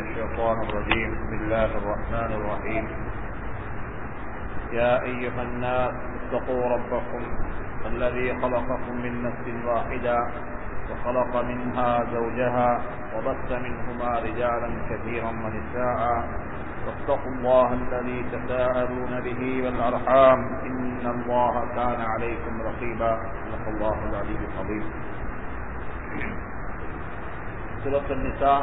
الشيطان الرجيم. بسم الله الرحمن الرحيم. يا أيها الناس اتقوا ربكم الذي خلقكم من نفس واحدة وخلق منها زوجها وبث منهما رجالا كثيرا ونساء. واتقوا الله الذي تساءلون به والأرحام. إن الله كان عليكم رقيبا. صدق الله العلي العظيم. سورة النساء.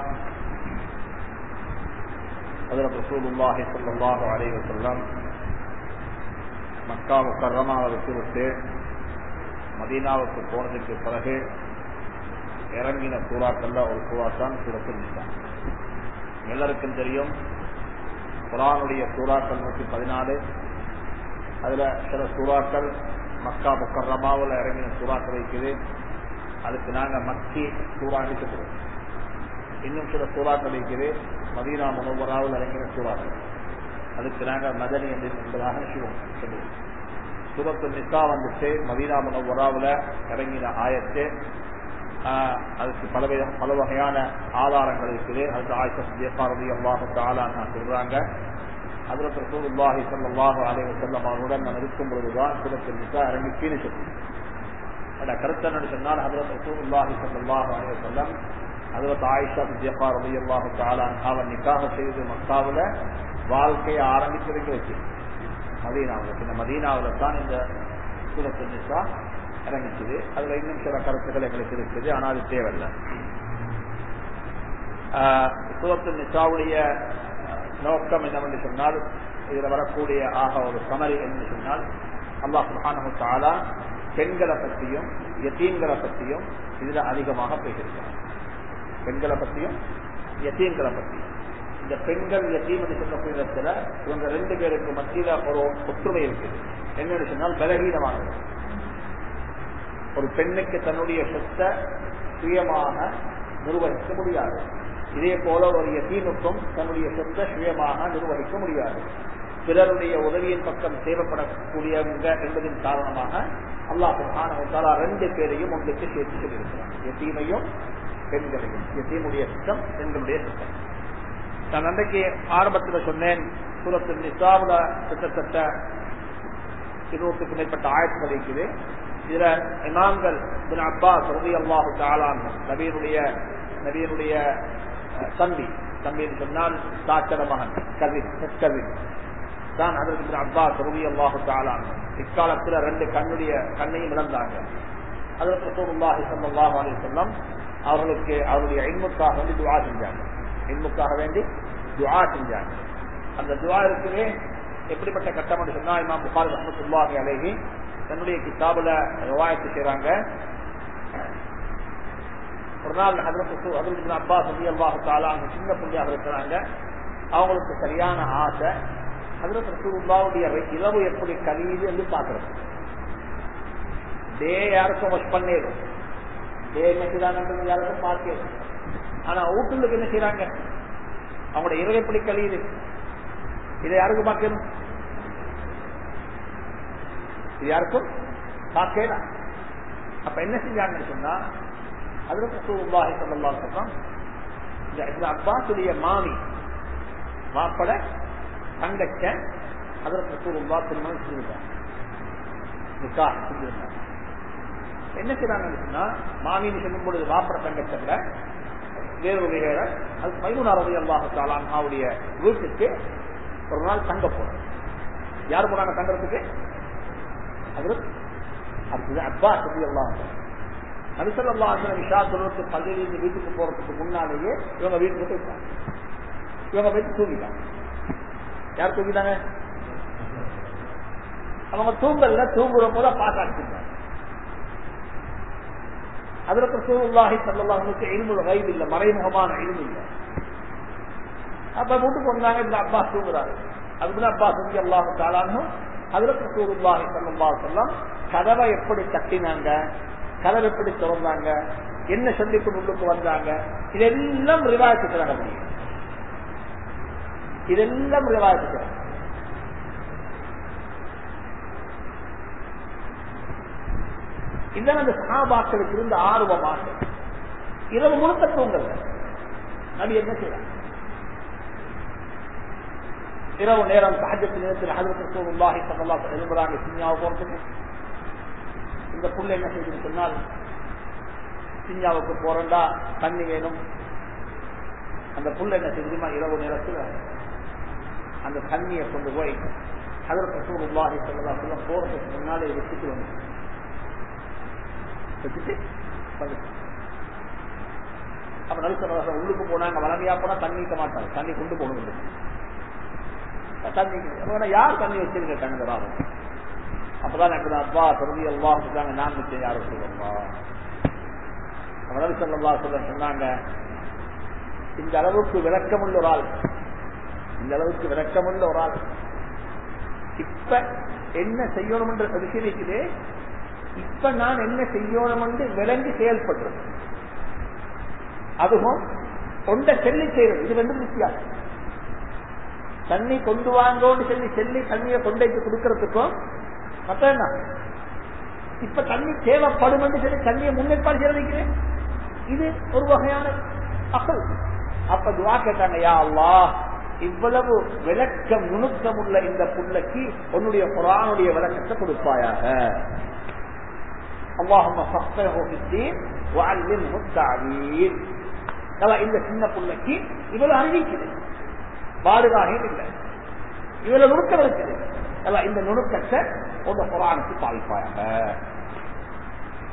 அதில் ரசூலுல்லாஹி சொல்லாஹு அலைவ செல்லம் மக்கா முக்கரமாக விட்டுவிட்டு மதீனாவுக்கு போனதுக்கு பிறகு இறங்கின சூறாக்கள்ல ஒரு சூறா தான் சுரத்தில் நிற்கான் எல்லாருக்கும் தெரியும் குரானுடைய சூறாக்கள் நூற்றி பதினாலு அதில் சில சூறாக்கள் மக்கா முக்கரமாவில் இறங்கின சூறாக்கள் இருக்குது அதுக்கு நாங்கள் மக்கி சூறான்னு இன்னும் சில சூறாக்கள் இருக்குது மதீனா முனவராவில் இறங்கின சூறாக்கள் அதுக்கு நாங்கள் மதனி என்று என்பதாக சிவம் சொல்லுவோம். சுபத்து நிசா வந்துட்டு மதீனா முனவராவில் இறங்கின ஆயத்து அதுக்கு பல பல வகையான ஆதாரங்கள் இருக்குது. அதுக்கு ஆயிஷா சத்தியபாரதி அல்லாஹு தாலான்னு சொல்றாங்க. அதுல ரசூலுல்லாஹி சொல்லாஹு அலைஹி செல்லம் அவருடன் நான் இருக்கும் பொழுதுதான் சுபத்து நிசா இறங்கி கீழே சொல்லுவோம் கருத்து கருத்தன்னு சொன்னால் ஹதரத் ரசூலுல்லாஹி சொல்லாஹு அலைஹி செல்லம் ஹதரத் ஆயிஷா சித்தியப்பா ரலியல்லாஹு தஆலா அவன் நிக்காக செய்து மக்காவுல வாழ்க்கையை ஆரம்பிச்சதுக்கு வச்சு. மதீனாவில். இந்த மதீனாவில் தான் இந்த சூரத்து நிசா இறங்கிச்சது. அதுல இன்னும் சில கருத்துக்கள் எங்களுக்கு இருக்குது. ஆனால் அது தேவையில்லை. சூரத்து நிசாவுடைய நோக்கம் என்னவென்று சொன்னால் இதுல வரக்கூடிய ஆக ஒரு சமரி என்று சொன்னால் அல்லாஹ் சுஹானு தாலா பெண்களை பற்றியும் எத்தீன்களை பற்றியும் இதுல அதிகமாக பேசியிருக்கிறார் பெண்களை பற்றியும் எத்தீம்களை பற்றியும் இந்த பெண்கள் எத்தீம் என்று சொல்லக்கூடிய இடத்துல இவங்க ரெண்டு பேருக்கு மத்தியில ஒரு ஒற்றுமை இருக்குது. என்னன்னு சொன்னால் பலகீனமானது ஒரு பெண்ணுக்கு தன்னுடைய சொத்தை சுயமாக நிர்வகிக்க முடியாது. இதே போல ஒரு எத்தீமுக்கும் தன்னுடைய சொத்தை சுயமாக நிர்வகிக்க முடியாது. பிறருடைய உதவியின் பக்கம் தேவைப்படக்கூடியவங்க என்பதன் காரணமாக அல்லாஹ் ரெண்டு பேரையும் ஒன்றுக்கு சேர்த்து சொல்லியிருக்கிறார் எத்தீமையும் பெண்களையும் எத்தீமுடைய சுத்தம் பெண்களுடைய சுத்தம். நான் அன்றைக்கு ஆரம்பத்தில் சொன்னேன் சூரத்தில் நிசாவுல கிட்டத்தட்ட இருநூற்றுக்கு மேற்பட்ட ஆயிரத்துகள் இருக்குது இதுல இமாம்கள் பின் அப்பா ரவி அல்லாஹு தாளான் நபீனுடைய நபீனுடைய தம்பி. தம்பின்னு சொன்னால் சாச்சர மகன் கவின் கவின் தான் அதற்கு பின் அப்பா ரவி அல்லாஹு தாளான் இக்காலத்துல ரெண்டு கண்ணுடைய கண்ணையும் இழந்தாங்க. அதற்கு சூருல்லாஹி சல்லாஹ் அலி சொல்லம் அவர்களுக்கு அவருடைய இன்முக்காக வந்து துவா செஞ்சாங்க. இன்முக்காக வேண்டி துவா செஞ்சாங்க. அந்த துவா இருக்குவே எப்படிப்பட்ட கட்டம் சொன்னா இமாம் புகார் ரஹமத்துல்லாஹி அழகி தன்னுடைய கிதாபுல ரவாயத்து செய்யறாங்க ஒரு நாள் அதற்கு அதற்கு அப்பா சொல்லி அல்லாஹு தாலா அங்க சின்ன புள்ளியாக இருக்கிறாங்க அவங்களுக்கு சரியான ஆசை அதற்கு ரசூலுல்லாவுடைய இரவு எப்படி கழியுது என்று பாக்குறது டே யாருக்கும் வாஷ் பண்ணிடும் டே என்ன செய்யறாங்கன்றது யாருக்கும் பார்க்கிறது ஆனா வீட்டுக்கு என்ன செய்யறாங்க அவங்களோட இரவு எப்படி கழியுது. இதை யாருக்கும் பார்க்கணும் இது யாருக்கும் பார்க்கலாம் அப்ப என்ன செஞ்சாங்கன்னு சொன்னா அதுல சூழ்வாஹி சொல்லா சொல்றான் இந்த அப்பாசுடைய மாமி மாப்பட தங்கச்ச அதற்கு சூழ்வா திருமணம் செஞ்சிருந்தாங்க செஞ்சிருந்தாங்க என்ன செய்யறாங்கன்னா சொன்னா மாமின்னு சொல்லும் பொழுது மாப்பட தங்கச்சல்ல வேறொரு அது மைமுனாரதி அல்லாஹாலான் வீட்டுக்கு ஒரு நாள் தங்க போறோம் யார் போனாங்க தங்கறதுக்கு? அப்பா சொல்லி எல்லாம் நபிசல் அல்லா விஷா பள்ளியிலிருந்து வீட்டுக்கு போறதுக்கு முன்னாலேயே இவங்க வீட்டுக்கு போயிட்டாங்க. இவங்க போயிட்டு தூங்கிட்டாங்க. யார் தூங்கிட்டாங்க? அவங்க தூங்கல தூங்குற போல பாக்காட்டிருந்தாங்க அதற்கு சூழ்வாகி சல்லாஹனுக்கு இருமுக வயது இல்லை மறைமுகமான இருமு இல்லை. அப்ப வீட்டுக்கு வந்தாங்க இந்த அப்பா தூங்குறாரு. அதுக்கு அப்பா சொல்லி அல்லாஹு தாளானும் சல்லா கதவை எப்படி தட்டினாங்க கதவை எப்படி திறந்தாங்க என்ன சந்திப்பு உள்ளுக்கு வந்தாங்க இதெல்லாம் ரிவாயத்துக்கிறாங்க முடியும் இதெல்லாம் ரிவாயத்துக்கிறாங்க இதுதான் அந்த சகாபாக்களுக்கு இருந்த ஆர்வமாக. இரவு முழுக்க தூங்கல. நபி என்ன செய்யலாம்? இரவு நேரம் சஹஜத்து நேரத்தில் ஹதரத்து உள்ளாகி சல்லா எழும்புறாங்க சிஞ்சாவை போறதுக்கு. இந்த புள்ள என்ன செய்து சொன்னால் சிஞ்சாவுக்கு போறண்டா தண்ணி வேணும். அந்த புள்ள என்ன செய்யுமா இரவு நேரத்தில் அந்த தண்ணியை கொண்டு போய் அதற்கு சூழ்நிலை சொல்லலா போறதுக்கு முன்னாலே வச்சுட்டு வந்து வச்சுட்டு அப்ப உள்ளுக்கு போனாங்க வளமையா போனா தண்ணி இருக்க மாட்டாங்க. தண்ணி கொண்டு போகணும் தண்ணி யார் தண்ணி வச்சிருக்க? கண்ணுறாங்க அப்பதான் எனக்கு அப்பா திரும்பி அல்லா சொல்றாங்க நான் வச்சேன் யாரும் சொல்லுவா சொல்லா சொல்ல சொன்னாங்க இந்த அளவுக்கு விளக்கமுள்ள ஒரு ஆள். இந்த அளவுக்கு விளக்கமுள்ள ஒரு ஆள். இப்ப என்ன செய்யணும் என்ற விஷயம் இருக்குது இப்ப நான் என்ன செய்யணும் என்று விளங்கி செயல்படுறது அதுவும் கொண்ட செல்லி செய்யறது. இது வந்து வித்தியாசம். தண்ணி கொண்டு வாங்கோன்னு சொல்லி செல்லி தண்ணியை கொண்டைக்கு கொடுக்கறதுக்கும் மத்த இப்ப தண்ணி தேவைப்படும் என்று சொல்லி தண்ணியை முன்னேற்பாடு செய்யறதுக்கிறேன் இது ஒரு வகையான அசல். அப்ப துவா கேட்டாங்க யா அல்லா இவ்வளவு விளக்க நுணுக்கம் உள்ள இந்த புள்ளைக்கு உன்னுடைய குரானுடைய விளக்கத்தை கொடுப்பாயாக. அல்லாஹும் இந்த சின்ன புள்ளைக்கு இவ்வளவு அறிவிக்குது பாடுகாக இல்லை இவ்வளவு நுணுக்கம் இருக்குது இந்த நுணுக்கத்தை உங்க புராணத்து பாதிப்பாயாக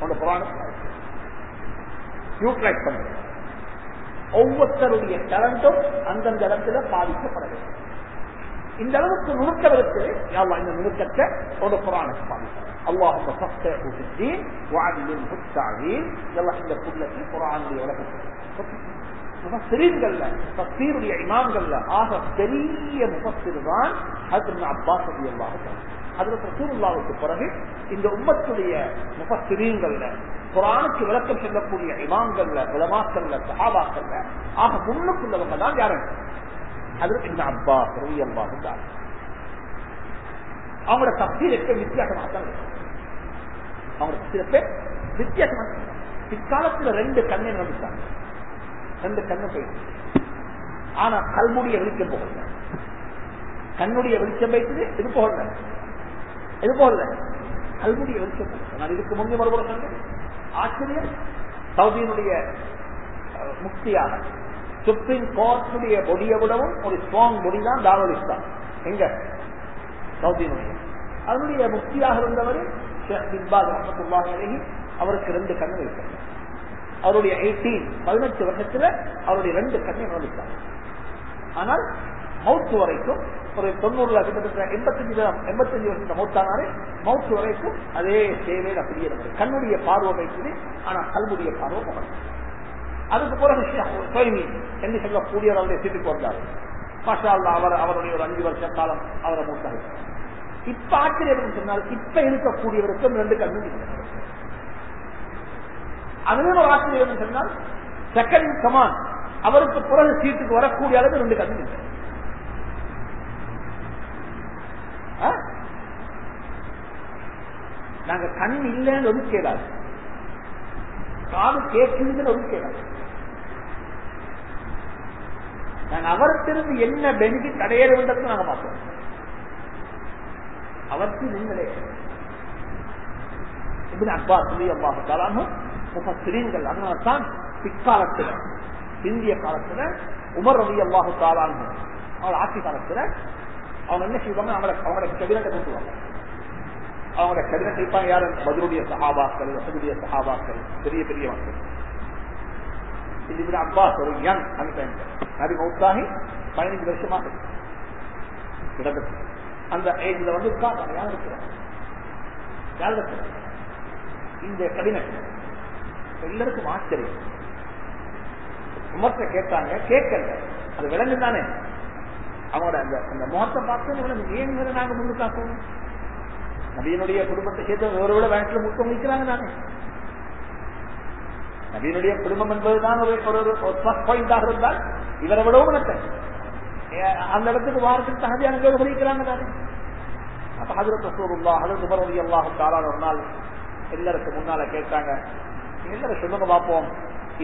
உங்க புராணத்து யூட்டிலைஸ் பண்ணுங்க ஒவ்வொருத்தருடைய டேலண்டும் அந்தந்த இடத்துல பாதிக்கப்பட வேண்டும் இந்த அளவுக்கு நுணுக்கம் இருக்கு யாவா இந்த நுணுக்கத்தை ஒரு புராணத்தை பாதிப்பாங்க அல்லாஹ் இந்த புள்ளக்கு புறானுடைய முகசிரியர்கள்ல தஸ்தீருடைய இமாம்கள்ல ஆக பெரிய முகசிறு தான் அப்பாஸ் அலி அல்லாஹ் அதுல ரசூலுல்லாவுக்கு பிறகு இந்த உம்மத்துடைய முகசிரியங்கள்ல குரானுக்கு விளக்கம் சொல்லக்கூடிய இமாம்கள்ல உலமாக்கள்ல சஹாபாக்கள்ல ஆக முன்னுக்குள்ளவங்க தான் யாரு அதற்கு இந்த அப்பா ரவி அல்லாஹு தான் அவங்களோட தப்சீலுக்கு வித்தியாசமாக தான் அவங்களோட வித்தியாசமாக ரெண்டு கண்ணை நடந்துட்டாங்க ரெண்டு கண்ணு போயிட்டு ஆனா கல்முடைய வெளிச்சம் போகல. கண்ணுடைய வெளிச்சம் வைத்தது இது போகல. இது போகல. கல்முடைய வெளிச்சம் நான் இதுக்கு முன்னே மறுபடியும் ஆச்சரியம். சவுதியினுடைய முக்தியான சுப்ரீம் கோர்ட்டுடைய பொடியை விடவும் ஒரு ஸ்ட்ராங் பொடி தான் தாவலிஸ்தான் எங்க? சவுதி அதனுடைய முக்தியாக இருந்தவர் அவருக்கு ரெண்டு கண்ணு வைத்தார். அவருடைய எயிட்டீன் பதினெட்டு வருஷத்துல அவருடைய ரெண்டு கண்ணை நோடித்தார் ஆனால் மவுத்து வரைக்கும் ஒரு தொண்ணூறுல கிட்டத்தட்ட எண்பத்தஞ்சு எண்பத்தஞ்சு வருஷம் மௌத்தானாரு மவுத்து வரைக்கும் அதே சேவையில் அப்படியே இருந்தது. கண்ணுடைய பார்வை வைக்குது ஆனா கல்முடைய பார்வை போகல அதுக்கு பிறகு சுயமி என்று சொல்லக்கூடியவருடைய சீட்டுக்கு வந்தார் மாஷா அவர் அவருடைய ஒரு அஞ்சு வருஷ காலம் அவரை மூத்தார். இப்ப ஆச்சரியம் சொன்னால் இப்ப இருக்கக்கூடியவருக்கும் ரெண்டு கண்ணு அதுவே ஒரு ஆச்சரியம் சொன்னால் செகண்ட் கமான் அவருக்கு பிறகு சீட்டுக்கு வரக்கூடிய அளவு ரெண்டு கண்ணு நாங்க கண் இல்லைன்னு ஒதுக்கேடாது காது கேட்குதுன்னு ஒதுக்கேடாது நாங்க அவர்த்திருந்து என்ன பெனிஃபிட் அடைய நாங்க பார்ப்போம். அவருக்கு நீங்களே. இப்படி அப்பா சொல்லி அம்மா காலாமும் முப்பத்திரீன்கள் அதனால்தான் பிற்காலத்துல இந்திய காலத்துல உமர் ரவி அல்லாஹு காலான் அவள் ஆட்சி காலத்துல அவங்க என்ன செய்வாங்க? அவங்களோட அவங்களோட கபினத்தை கூட்டுவாங்க அவங்களோட கபினத்தை இருப்பாங்க யாரும் மதுருடைய சகாபாக்கள் வசதியுடைய சகாபாக்கள் பெரிய பெரிய மக்கள். இது அப்பா ஒரு அந்த நபி மௌத்தாகி பதினஞ்சு வருஷமாக கிடந்தது. அந்த ஏஜ்ல வந்து உட்கார்ந்து யார் இருக்கிறார் யார் இருக்கிறார் இந்த கபினட் எல்லாருக்கும் ஆச்சரியம். முகத்தை கேட்டாங்க கேட்கல. அது விளங்கு தானே அவங்களோட அந்த அந்த முகத்தை பார்த்து ஏன் வேற நாங்க முன்னு காக்கணும்? நபியனுடைய குடும்பத்தை சேர்த்து ஒரு விட வயசுல முத்தம் வைக்கிறாங்க தானே நபியனுடைய குடும்பம் என்பதுதான் ஒரு ஒரு பிளஸ் பாயிண்டாக இருந்தால் இவரை விடவும் நடத்த அந்த இடத்துக்கு வாரத்துக்கு தகுதியான பேர் வகிக்கிறாங்க தானே அப்ப ஹதரத் ரசூலுல்லா ஹதரத் உமர் ரலியல்லாஹு தஆலா ஒரு நாள் எல்லாருக்கும் முன்னால கேட்டாங்க எல்லாரும் சொல்லுங்க பார்ப்போம்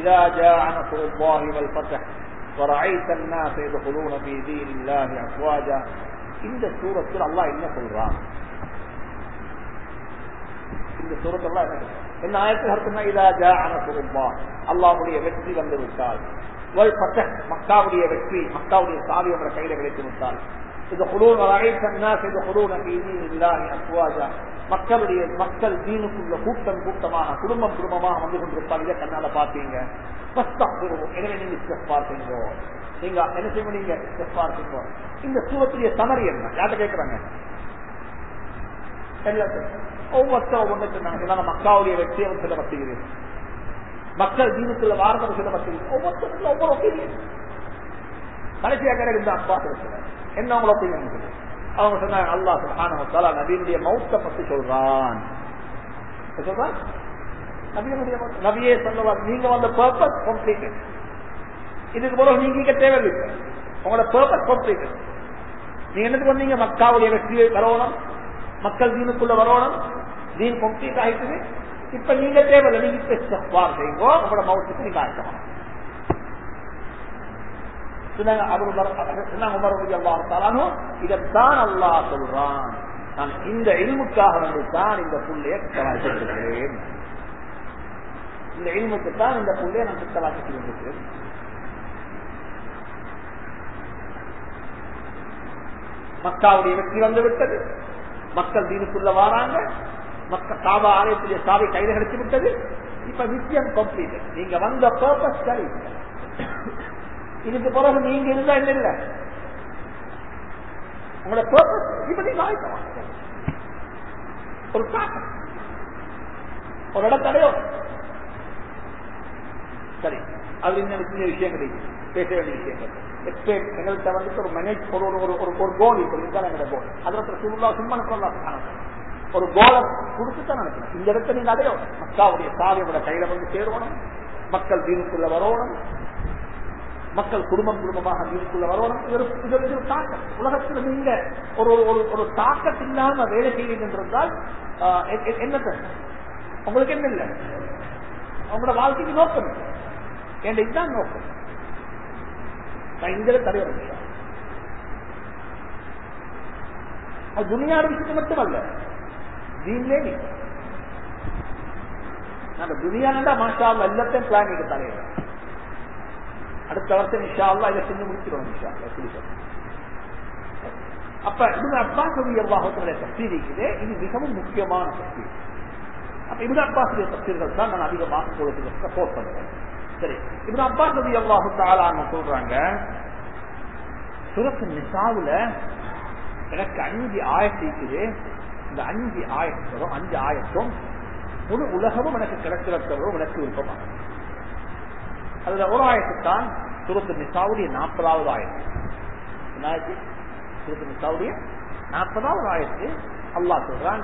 இதா ஜாஅ நஸ்ருல்லாஹி வல் ஃபத்ஹ் وَرَأَيْتَ النَّاسَ يَدْخُلُونَ فِي دِينِ اللَّهِ أَفْوَاجًا இந்த சூரத்தில் அல்லாஹ் என்ன சொல்றான் இந்த சூரத்தில் அல்லாஹ் என்ன சொல்றான்? என்ன ஆயிரத்தில் அர்த்தமா இதா ஜா அனசுருமா அல்லாவுடைய வெற்றி வந்து விட்டால். மக்காவுடைய வெற்றி மக்காவுடைய சாவி என்ற கையில கிடைத்து விட்டால். இது குரூர் வகை சொன்னா இது மக்களுடைய மக்கள் தீனுக்குள்ள கூட்டம் கூட்டமாக குடும்பம் குடும்பமாக வந்து கொண்டிருப்பாங்க. இதை கண்ணால பாத்தீங்க எனவே நீங்க பார்த்தீங்க நீங்க என்ன செய்வீங்க? இந்த சூரத்துடைய சமரி என்ன? யார்கிட்ட கேட்கிறாங்க? எல்லாத்தையும் ஒவ்வொருத்தர் ஒவ்வொன்று சொன்னாங்க மக்காவுடைய வெற்றியை சில பத்துகிறேன் மக்கள் தீனுக்குள்ள வாரதம் சில பத்துகிறேன் ஒவ்வொருத்தருக்கும் ஒவ்வொரு ஒப்பீனியன் கடைசியாக கிடையாது இந்த அப்பா என்ன உங்களோட ஒப்பீனியன் அவங்க சொன்னாங்க அல்லா சுகான தஆலா நபியினுடைய மௌத்த பத்தி சொல்றான் என்ன சொல்றான் நபியினுடைய நபியே சொல்லுவார் நீங்க வந்த பர்பஸ் கம்ப்ளீட் இதுக்கு பிறகு நீங்க இங்க தேவையில்லை உங்களோட பர்பஸ் கம்ப்ளீட் நீங்க என்னத்துக்கு வந்தீங்க மக்காவுடைய வெற்றியை வரணும் மக்கள் தீனுக்குள்ள வரணும். தீன் கம்ப்ளீட் ஆயிட்டுது. இப்ப நீங்க தேவையில்ல நீங்க இப்ப இஸ்திக்பார் உங்களோட மௌத்துக்கு நீங்க ஆயத்தமாக சொன்னாங்க அவர் சொன்னாங்க உமர் ரலியல்லாஹு தஆலா இதைத்தான் சொல்றான். நான் இந்த இல்முக்காக வந்து இந்த புள்ளைய குத்தவாக்கிட்டிருக்கிறேன் இந்த இல்முக்கு தான் இந்த புள்ளைய நான் குத்தவாக்கி இருக்கிறேன் மக்காவுடைய வெற்றி வந்து விட்டது மக்கள் தீனுக்குள்ள வாராங்க. மக்கள் காபா ஆலயத்துடைய சாவை கையில கிடைச்சு விட்டது. இப்ப விஷயம் கம்ப்ளீட் நீங்க வந்த பர்பஸ் சரி. இதுக்கு பிறகு நீங்க இருந்தா என்ன இல்ல? உங்களோட பர்பஸ் இப்ப நீங்க ஒரு தாக்கம். ஒரு இடத்தடையோ சரி. அது இன்னும் சின்ன விஷயங்கள் பேச வேண்டிய விஷயங்கள். எஸ்டேட் எங்கள்கிட்ட வந்துட்டு ஒரு மேனேஜ் ஒரு ஒரு ஒரு ஒரு கோல் இப்போ இதுதான் எங்களோட கோல் அதில் சுல்லா சும்மா சொல்லலாம் ஒரு கோலை கொடுத்துதான் நினைக்கணும் இந்த இடத்துல நீங்க அடையோ மக்காவுடைய சாவியோட கையில வந்து சேருவணும் மக்கள் தீனுக்குள்ள வரணும் மக்கள் குடும்பம் குடும்பமாக வீட்டுக்குள்ள வரணும் இது ஒரு- தாக்கம் உலகத்தில் நீங்க ஒரு ஒரு- ஒரு ஒரு இல்லாம வேலை செய்வீங்க என்றால் என்ன உங்களுக்கு என்ன இல்லை உங்களோட வாழ்க்கைக்கு நோக்கம் இல்லை. என் இதுதான் நோக்கம் நான் இந்த தடையோட விஷயம் அது துணியாட விஷயத்து மட்டுமல்ல தீன்லே நீ நம்ம துணியாண்டா மாஷா எல்லாத்தையும் பிளான் பண்ணி தலைவர் அடுத்த வருஷம் இன்ஷா அல்லாஹ் இதை செஞ்சு முடிச்சிருவோம் இன்ஷா எப்படி அப்ப இவங்க அப்பாஸ் அல்லாஹத்துடைய சக்தி இருக்குது இது மிகவும் முக்கியமான சக்தி அப்ப இவங்க அப்பாசுடைய சக்திகள் தான் நான் அதிகமாக உங்களுக்கு சப்போர்ட் பண்றேன் சரி. இப்ப அப்பா நபி அல்லாஹு தாலான்னு சொல்றாங்க சுரத்து நிசாவுல எனக்கு அஞ்சு ஆயத்து இருக்குது. இந்த அஞ்சு ஆயத்தரும் அஞ்சு ஆயத்தும் முழு உலகமும் எனக்கு கிடைக்கிறதும் எனக்கு விருப்பமா? அதுல ஒரு ஆயத்துத்தான் சுரத்து நிசாவுடைய நாற்பதாவது ஆயத்து. என்ன சுரத்து நிசாவுடைய நாற்பதாவது ஆயத்து. அல்லாஹ் சொல்றான்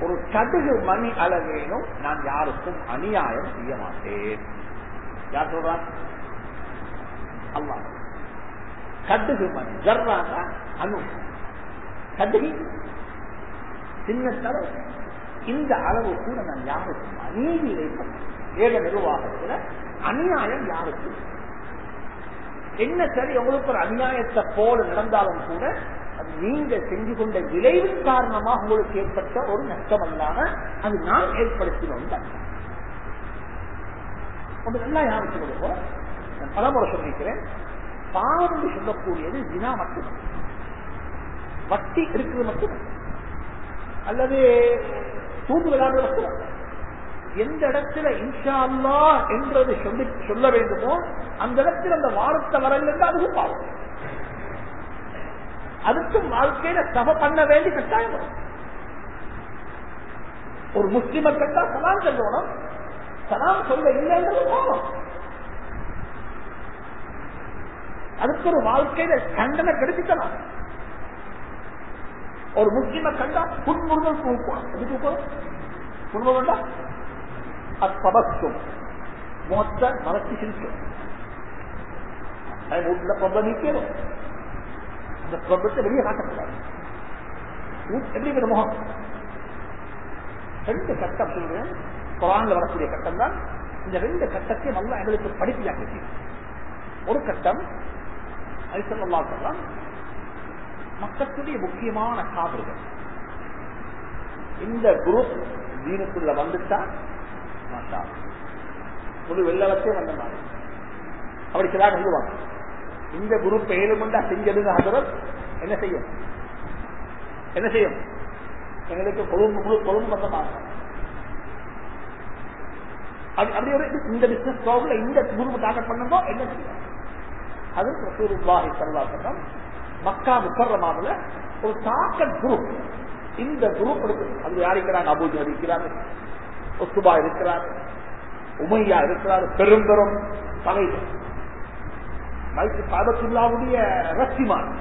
ஒரு சதுகு மணி அளவேனும் நான் யாருக்கும் அநியாயம் செய்ய மாட்டேன். யார் சொல்றான் அல்லா கட்டுகு மணி. ஜர்ரா அணு. கட்டுகி சின்ன தளவு இந்த அளவு கூட நான் யாருக்கும் அநீதி இழைப்பேன் ஏக நிர்வாகத்துல அநியாயம் யாருக்கும். என்ன சரி உங்களுக்கு ஒரு அநியாயத்தை போல நடந்தாலும் கூட நீங்க செஞ்சு கொண்ட விளைவின் காரணமாக உங்களுக்கு ஏற்பட்ட ஒரு நஷ்டம் அல்லாம அது நான் ஏற்படுத்தினோம் ஒன்று நல்லா யாருக்கு கொடுப்போம் நான் பலமுறை சொல்லிக்கிறேன் பாவம் என்று சொல்லக்கூடியது வினா மட்டும். வட்டி எடுக்கிறது மட்டும். அல்லது தூண்டு விளையாடுறது மட்டும் எந்த இடத்துல இன்ஷா அல்லா என்றது சொல்லி சொல்ல வேண்டுமோ அந்த இடத்துல அந்த வாரத்தை வரல அதுவும் பாவம். அதுக்கும் வாழ்க்கையில சபை பண்ண வேண்டி கட்டாயம் வரும். ஒரு முஸ்லிம கட்டா சலாம் சொல்லணும். சலாம் சொல்ல இல்லைன்றது பாவம் அதுக்கு ஒரு வாழ்க்கையில கண்டனை கிடைச்சிக்கலாம் ஒரு முஸ்லிம கண்டா புன்முறுதல் தூக்கணும் எது தூக்கணும் புன்முறுதல் வேண்டா அத்தபத்தும் முகத்தை மறைச்சு சிரிக்கும். வீட்டுல பிரபலம் நிற்கணும் அந்த பிரபலத்தை வெளியே காட்டக்கூடாது. எப்படி முகம்? ரெண்டு கட்டம் சொல்றேன். குரான்ல வரக்கூடிய கட்டம் தான் இந்த ரெண்டு கட்டத்தையும் நல்லா எங்களுக்கு படிப்பிலாக்கி ஒரு கட்டம் ஐசல்லா சொல்லலாம் மக்களுடைய முக்கியமான காதல்கள் இந்த குரூப் தீனத்துள்ள வந்துட்டா மாட்டா முழு வெள்ளவத்தே வந்த மாதிரி. அப்படி சிலாக சொல்லுவாங்க. இந்த குரூப் ஏழுமண்டா செஞ்சதுங்க ஹசரத். என்ன செய்யும்? என்ன செய்யும்? எங்களுக்கு கொழும்பு முழு கொழும்பு பக்கமாக அப்படி ஒரு இந்த பிசினஸ் ப்ராப்ளம் இந்த குரூப் டார்கெட் பண்ணும்போ என்ன செய்யும்? அது ரசூலுல்லாஹி ஸல்லல்லாஹு மக்கா முக்கர்ரமாவுல ஒரு தாக்கல் குரூப் இந்த குரூப் இருக்கு. அது யார் இருக்கிறாங்க? அபூஜ் இருக்கிறாங்க ஒசுபா இருக்கிறார். உமையா இருக்கிறார். பெரும் பெரும் பகைகள். பாபத்துல்லாவுடைய ரத்திமான்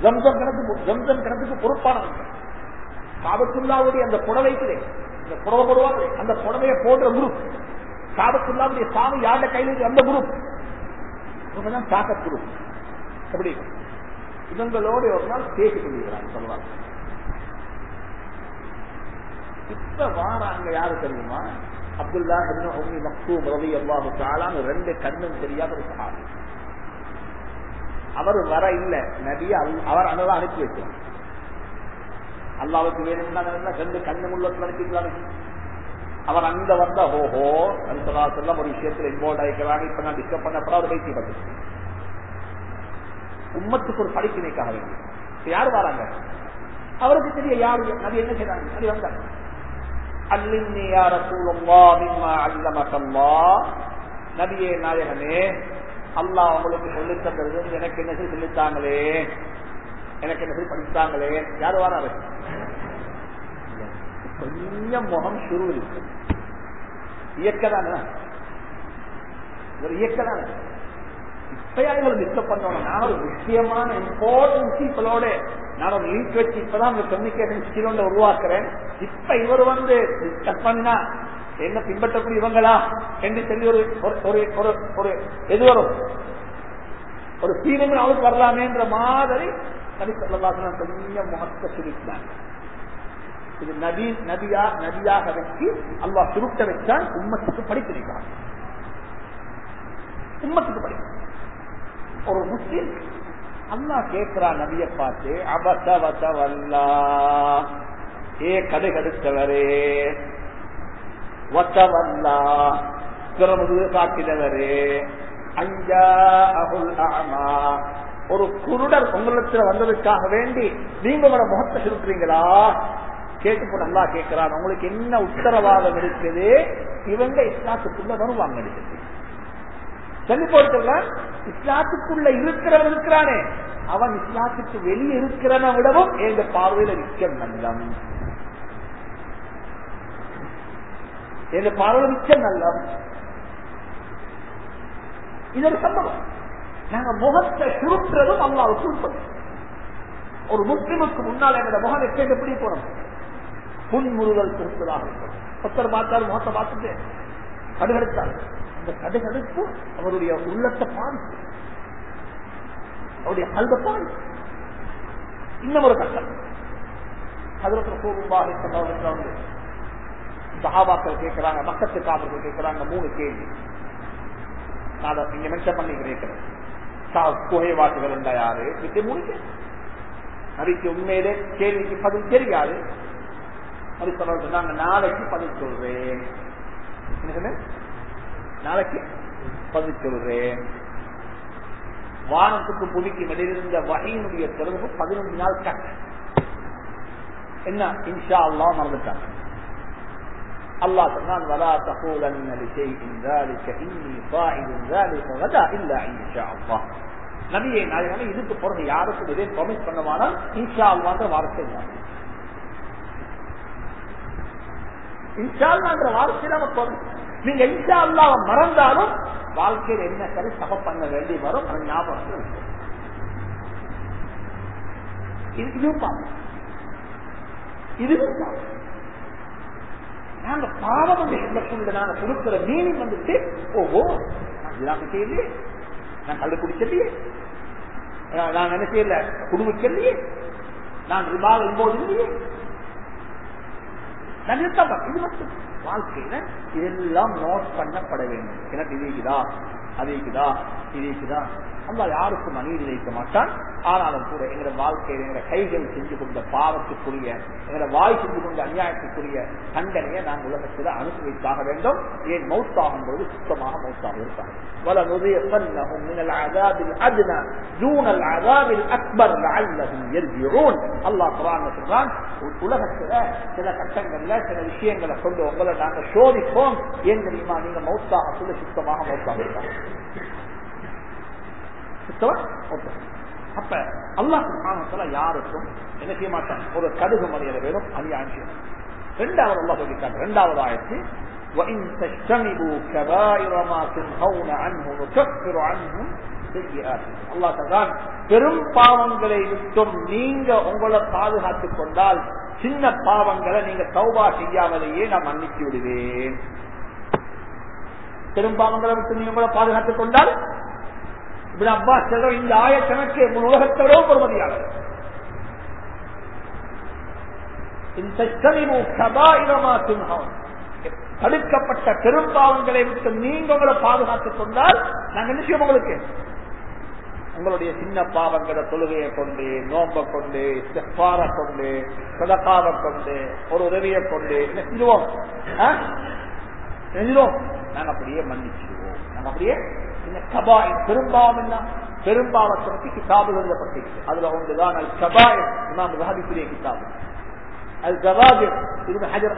ஜம்சம் கணக்கு ஜம்சம் கிணத்துக்கு பொறுப்பானவங்க காபத்துல்லாவுடைய அந்த புடவைக்குதே இந்த புடவை போடுவாங்க அந்த புடவையை போடுற குரூப். காபத்துல்லாவுடைய சாமி யாருடைய கையில் அந்த குரூப். இவங்கதான் தாக்க குரூப். எப்படி இவங்களோட ஒரு நாள் பேசி கொள்கிறாங்க சொல்லுவாங்க இப்ப வாராங்க யாரு தெரியுமா? அப்துல்லா உம்மி மக்தூம் ரவி அல்லாஹு தாலான்னு ரெண்டு கண்ணும் தெரியாத ஒரு சகாபி அவர் வர இல்ல. நபிய அவர் அண்ணதான் அனுப்பி வைக்கிறார். அல்லாவுக்கு வேணும்னா ரெண்டு கண்ணு உள்ளத்துல அனுப்பிக்கலாம் அவர் அங்க வந்த ஓஹோ செல்லம் ஒரு விஷயத்துல இன்வால்வ் ஆகிக்கிறாங்க இப்ப நான் டிஸ்டர்ப் பண்ணப்பட அவர் பேசி பட்டு உம்மத்துக்கு ஒரு படிப்பினைக்காக வேண்டி. யார் வராங்க? அவருக்கு தெரிய யாரு நபி என்ன செய்றாங்க? நபி வந்தாங்க. அல்லின்னி யா ரசூலுல்லாஹ் மிம்மா அல்லமக்கல்லாஹ் நபியே நாயகனே அல்லாஹ் உங்களுக்கு சொல்லி தந்தது. எனக்கு என்ன சொல்லித்தாங்களே? எனக்கு என்ன படித்தாங்களே? யாரு வராரு? கொஞ்சம் முகம் சுரு இருக்கு. இயக்கதான ஒரு இயக்கதான இப்பயா இவங்களை டிஸ்டர்ப் நான் ஒரு முக்கியமான இம்பார்ட்டன்ஸ் பீப்புளோட நான் ஒரு லிங்க் வச்சு இப்பதான் இந்த கம்யூனிகேஷன் ஸ்கில் ஒன்று உருவாக்குறேன். இப்ப இவர் வந்து டிஸ்கஸ் பண்ணா என்ன பின்பற்றக்கூடிய இவங்களா? என்று சொல்லி ஒரு ஒரு ஒரு எது வரும்? ஒரு சீனங்கள் அவளுக்கு வரலாமேன்ற மாதிரி நபி சொல்லலாம் கொஞ்சம் முகத்தை சுருக்கினாங்க இது நதி நதியா நதியாக வச்சு அல்லா சுருட்ட வச்சால் உம்மத்துக்கு படிப்பிருக்காங்க உம்மத்துக்கு படிப்பு. ஒரு முஸ்லிம். அல்லா கேட்கிறா நபிய பார்த்து வல்லா ஏ கதை கடுத்தவரே வசவல்லா பிறமது காட்டினவரே அஞ்சா அகுல் ஆமா ஒரு குருடர் உங்களிடத்துல வந்ததுக்காக வேண்டி நீங்க உங்களோட முகத்தை சுருக்குறீங்களா கேட்டு போட்டு நல்லா கேட்கிறான் உங்களுக்கு என்ன உத்தரவாதம் இருக்குது? இவங்க இஸ்லாத்துக்குள்ள வருவாங்க இருக்குது சொல்லி போட்டுல இஸ்லாத்துக்குள்ள இருக்கிறவன் இருக்கிறானே. அவன் இஸ்லாத்துக்கு வெளியே இருக்கிறவனை விடவும் எங்க பார்வையில நிச்சயம் நல்லம். எங்க பார்வையில நிச்சயம் நல்லம். இது ஒரு சம்பவம். நாங்க முகத்தை சுருக்கிறதும் அல்லாவுக்கு சுருப்பது ஒரு முஸ்லிமுக்கு முன்னால் எங்களோட முகம் எப்படி எப்படி போறோம்? புன்முறுதல் சுருப்பதாக இருக்கும். ஒருத்தர் பார்த்தாரு முகத்தை பார்த்துட்டு கடுகடுத்தார் அந்த கதைகளுக்கு அவருடைய உள்ளத்தை பாதிப்பு அவருடைய கல்வ பாதிப்பு இன்னும் ஒரு கட்டம். அதில் கோபுபாக சகாபாக்கள் கேட்கிறாங்க மக்கத்து காவல்கள் கேட்கிறாங்க மூணு கேள்வி. நான் இங்க மென்ஷன் பண்ணி கேட்கிறேன் புகைவாட்டுகள் இருந்தா யாரு? இது மூணு கேள்வி நபிக்கு உண்மையிலே கேள்விக்கு பதில் தெரியாது. அது சொல்றாங்க நாளைக்கு பதில் சொல்றேன். நாளைக்கு பதில் சொல்றேன். வானத்துக்கு புதுக்கி வெளியிருந்த வகையினுடைய தொடர்பு பதினஞ்சு நாள் கட்ட என்ன? இன்ஷா அல்லா மறந்துட்டாங்க அல்லா சொன்னால் வரா தகோலன் நபியை நாயகமே இதுக்கு பிறகு யாருக்கும் இதே ப்ரொமிஸ் பண்ணுவானா இன்ஷா அல்லான்ற வார்த்தை இன்ஷா அல்லான்ற வார்த்தை நம்ம நீங்க இன்ஷா அல்லாவ மறந்தாலும் வாழ்க்கையில் என்ன சரி சப பண்ண வேண்டி வரும் அது ஞாபகம் இதுவும் இதுவும் நாங்க பாவம் என்று சொல்லக்கூடிய நாங்க கொடுக்கிற மீனிங் வந்துட்டு ஓஹோ நான் செய்யலையே. நான் கல்லு குடிச்சலையே நான் என்ன செய்யல? குடும்பச்சல்லையே நான் ரிபால் இன்போது இல்லையே நான் இது மட்டும். வாழ்க்கையில இதெல்லாம் நோட் பண்ணப்பட வேண்டும். எனக்கு இது இருக்குதா அது இருக்குதா அல்லா யாருக்கும் அநீதி வைக்க மாட்டான் ஆனாலும் கூட எங்களோட வாழ்க்கையில் எங்களோட கைகள் செஞ்சு கொண்ட பாவத்துக்குரிய எங்களோட வாய் செஞ்சு கொண்ட அநியாயத்துக்குரிய தண்டனையை நாங்கள் உலகத்தில் அனுபவித்தாக வேண்டும் ஏன் மௌத்தாகும் போது சுத்தமாக மௌத்தாக இருப்பாங்க وَلَنُذِيقَنَّهُمْ مِنَ الْعَذَابِ الْأَدْنَى دُونَ الْعَذَابِ الْأَكْبَرِ لَعَلَّهُمْ يَرْجِعُونَ அல்லாஹ் குர்ஆன்ல சொல்றான் உலகத்துல சில கட்டங்கள்ல சில விஷயங்களை கொண்டு உங்களை நாங்க சோதிப்போம் ஏன் தெரியுமா நீங்க மௌத்தாக சொல்ல சுத்தமாக மௌத்தாக இருப்பாங்க சுத்தமா மௌத்தாக அப்ப அல்லாஹ் சுபானத்துல யாருக்கும் என்ன செய்ய மாட்டாங்க ஒரு கடுகு மனிதர் வேணும் அநியாயம் செய்யணும் ரெண்டாவது அல்லாஹ் சொல்லிட்டாங்க ரெண்டாவது ஆயிடுச்சு பெரும் பாவங்களை விட்டும் நீங்க உங்களை பாதுகாத்துக் கொண்டால் சின்ன பாவங்களை நீங்க சௌபா செய்யாமலேயே நான் மன்னிச்சு விடுவேன். பெரும் பாவங்களை விட்டு நீங்க உங்களை பாதுகாத்துக் கொண்டால் இப்படி அப்பா செல்ற இந்த ஆயக்கணக்கு உங்கள் உலகத்தோட பொறுமதியாளர் தடுக்கப்பட்ட பெரும்பாவங்களை விட்டு நீங்க உங்களை பாதுகாத்துக் கொண்டால் நாங்க நிச்சயம் உங்களுக்கு? உங்களுடைய சின்ன பாவங்களை தொழுகையை கொண்டு நோம்பை கொண்டு செப்பார கொண்டு சதக்காவை கொண்டு ஒரு உதவியை கொண்டு என்ன செஞ்சுவோம் நாங்க அப்படியே மன்னிச்சிடுவோம் நாங்க அப்படியே கபா பெரும்பாவம் என்ன பற்றி கிதாபுகள் அதுல ஒன்றுதான் அல் கபாய் இமாம் ரஹாபிக்குரிய கிதாபு. அது ஜவாஜர் இது ஹஜர்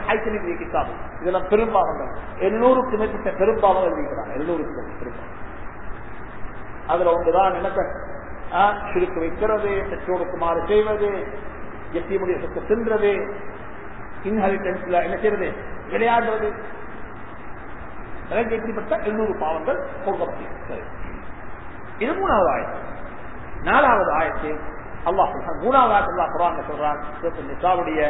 கிதாபு. இதெல்லாம் பெரும்பாவங்கள் எண்ணூறுக்கு மேற்பட்ட பெரும்பாவங்கள் எழுதிக்கிறாங்க எண்ணூறுக்கு பெரும்பாவம் அதுல ஒன்றுதான் என்ன சுருக்கு வைக்கிறது பெற்றோருக்கு மாறு செய்வது எத்தியமுடைய சொத்து தின்றது இன்ஹெரிட்டன்ஸ்ல என்ன செய்யறது விளையாடுறது எப்படிப்பட்ட எண்ணூறு பாவங்கள் கொடுக்கப்பட்டது இது மூணாவது ஆயத்து நாலாவது ஆயத்து அல்லாஹ் மூணாவது ஆயத்து அல்லாஹ் குரான் சொல்றான் நிசாவுடைய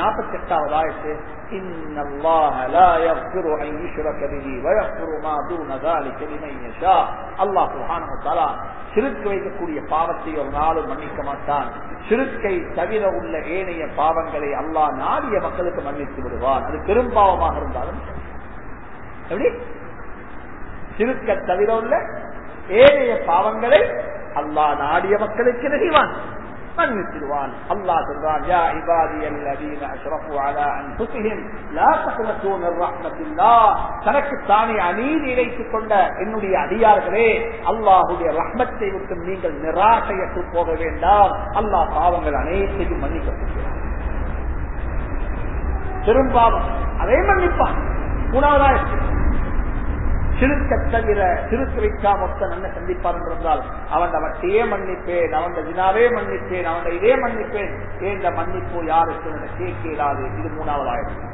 நாற்பத்தி எட்டாவது ஆயத்து إن الله لا يغفر أن يشرك به ويغفر ما دون ذلك لمن يشاء الله سبحانه وتعالى சிறுக்கு வைக்கக்கூடிய பாவத்தை ஒரு நாளும் மன்னிக்க மாட்டான் சிறுக்கை தவிர உள்ள ஏனைய பாவங்களை அல்லாஹ் நாடிய மக்களுக்கு மன்னித்து விடுவான் அது பெரும் பாவமாக இருந்தாலும் எப்படி? சிறுக்க தவிர உள்ள ஏனைய பாவங்களை அல்லா நாடிய மக்களுக்கு நெகிவான். மன்னித்திடுவான் அல்லாஹ் சொல்றான் யா இபாதி அல்லதீன அஷ்ரஃபு அலா அன்ஃபுஸிஹிம் லா தக்னது மின் ரஹ்மத்தில்லாஹ். தனக்கு தானே அநீதி இழைத்துக் கொண்ட என்னுடைய அடியார்களே அல்லாஹ்வுடைய ரஹ்மத்தை விட்டு நீங்கள் நிராசையற்று போக வேண்டாம். அல்லாஹ் பாவங்கள் அனைத்தையும் மன்னிக்கப்படுகிறார் பெரும்பாவம் அதே மன்னிப்பான். மூணாவதாயிரத்து திருக்க தவிர திருத்துரைக்கா மொத்தம் என்ன சந்திப்பான் இருந்தால் அவன் வட்டியே மன்னிப்பேன் அவன் வினாவே மன்னிப்பேன் அவன் இதே மன்னிப்பேன். ஏந்த மன்னிப்போ யாருக்கு கேட்க இயலாது இது மூணாவது ஆயிரத்து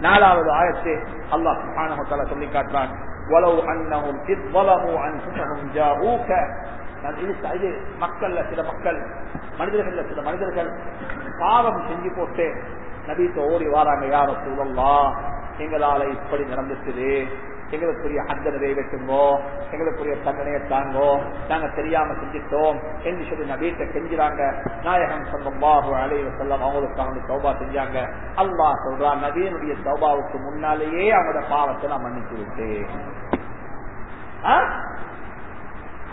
நாலாவது ஆயத்தை அல்லாஹ் சுபானகத்தால சொல்லி காட்டுறான். மக்கள்ல சில மக்கள் மனிதர்கள் சில மனிதர்கள் பாவம் செஞ்சு போட்டு நபீத்த ஓடி வாராங்க யாரும் சூழல்லா எங்களால இப்படி நடந்துச்சுது. எங்களுக்குரிய ஹத்த நிறைவேற்றுங்கோ எங்களுக்குரிய தண்டனையை தாங்கோ நாங்க தெரியாம செஞ்சிட்டோம். என்று சொல்லி நபீட்ட செஞ்சுறாங்க நாயகம் சொல்லாஹு அலைவ செல்லம் அவங்களுக்காக சௌபா செஞ்சாங்க. அல்லாஹ் சொல்றான் நவீனுடைய சௌபாவுக்கு முன்னாலேயே அவங்களோட பாவத்தை நான் மன்னிச்சு விட்டேன்.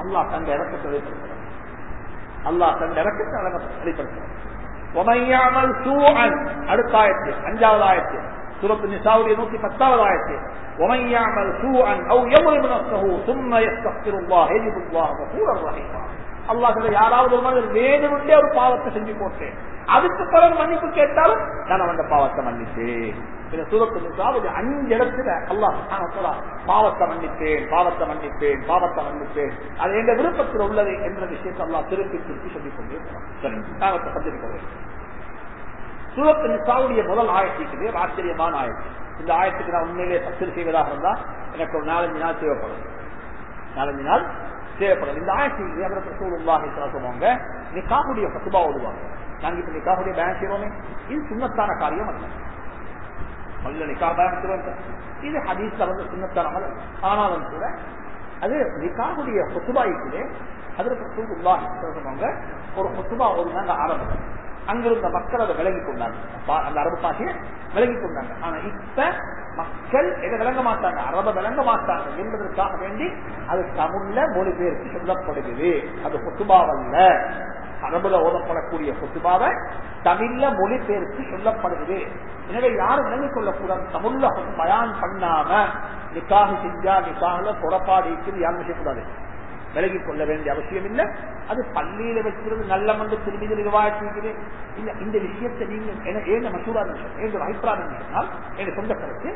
அல்லாஹ் தங்க இறக்கத்தை வெளிப்படுத்துறான். அல்லாஹ் தந்த இறக்கத்தை வெளிப்படுத்துறான். அடுத்த ஆயத்து அஞ்சாவது ஆயிரத்தி சூரத் நிசாவுடைய நூத்தி பத்தாவது ஆயிரத்தி ஒமையாமல் சூஅன் அவு எமரும் அல்லாஹ் யாராவது ஒரு மனிதர் வேணும்னே ஒரு பாவத்தை செஞ்சு போட்டேன் அதுக்கு பிறகு மன்னிப்பு கேட்டாலும் நான் அவன் பாவத்தை மன்னித்தேன் இந்த சூரத்து நிசாவுடைய அஞ்சு இடத்துல அல்லாஹ் பாவத்தை மன்னித்தேன் பாவத்தை மன்னித்தேன் பாவத்தை மன்னித்தேன் அது எந்த விருப்பத்தில் உள்ளது என்ற விஷயத்தை அல்லாஹ் திருப்பி திருப்பி சொல்லிக் கொண்டிருக்கிறோம் சரி நாங்கள் பத்திருக்கிறேன் சூரத்து நிசாவுடைய முதல் ஆயத்துக்கு ஆச்சரியமான ஆயத்து. இந்த ஆயத்துக்கு நான் உண்மையிலே தப்சீல் செய்வதாக இருந்தா எனக்கு ஒரு நாலஞ்சு நாள் தேவைப்படும். நாலஞ்சு நாள் தேவைப்படும். இந்த ஆயத்துக்கு சூழ்நிலை சொல்லுவாங்க நிக்காவுடைய பசுபா ஓடுவாங்க நாங்க இப்ப நிக்காவுடைய பேங்க் செய்வோமே இது சுண்ணத்தான காரியம் அல்ல. நல்ல நிக்கா பயணம் செய்வோம் இது ஹதீஸ்ல வந்து சுண்ணத்தான அல்ல ஆனாலும் கூட அது நிக்காவுடைய பொசுபாய்க்குதே அதற்கு சூழ்நிலை சொல்லுவாங்க ஒரு பொசுபா ஓடுனாங்க ஆரம்பம் அங்கிருந்த மக்கள் அதை விலகி கொண்டாங்க அந்த அரபு பாஷையை விலகி கொண்டாங்க ஆனா இப்ப மக்கள் எதை விளங்க மாட்டாங்க? அரப விளங்க மாட்டாங்க என்பதற்காக வேண்டி அது தமிழ்ல மொழிபெயர்த்து சொல்லப்படுகிறது. அது பொத்துபாவல்ல அரபுல ஓதப்படக்கூடிய பொத்துபாவை தமிழ்ல மொழிபெயர்த்து சொல்லப்படுகிறது. எனவே யாரும் விளங்கிக் கொள்ளக்கூடாது. தமிழ்ல பயான் பண்ணாம நிக்காக செஞ்சா நிக்காக புறப்பாடு இருக்குது யாரும் செய்யக்கூடாது விலகிக் கொள்ள வேண்டிய அவசியம் இல்லை. அது பள்ளியில வைக்கிறது நல்ல மண்டு திரும்பி நிர்வாகிக்கிறது. இல்ல இந்த விஷயத்தை நீங்க ஏன் மசூரா என்ற அபிப்பிராயம் சொன்னால் என் சொந்த கருத்து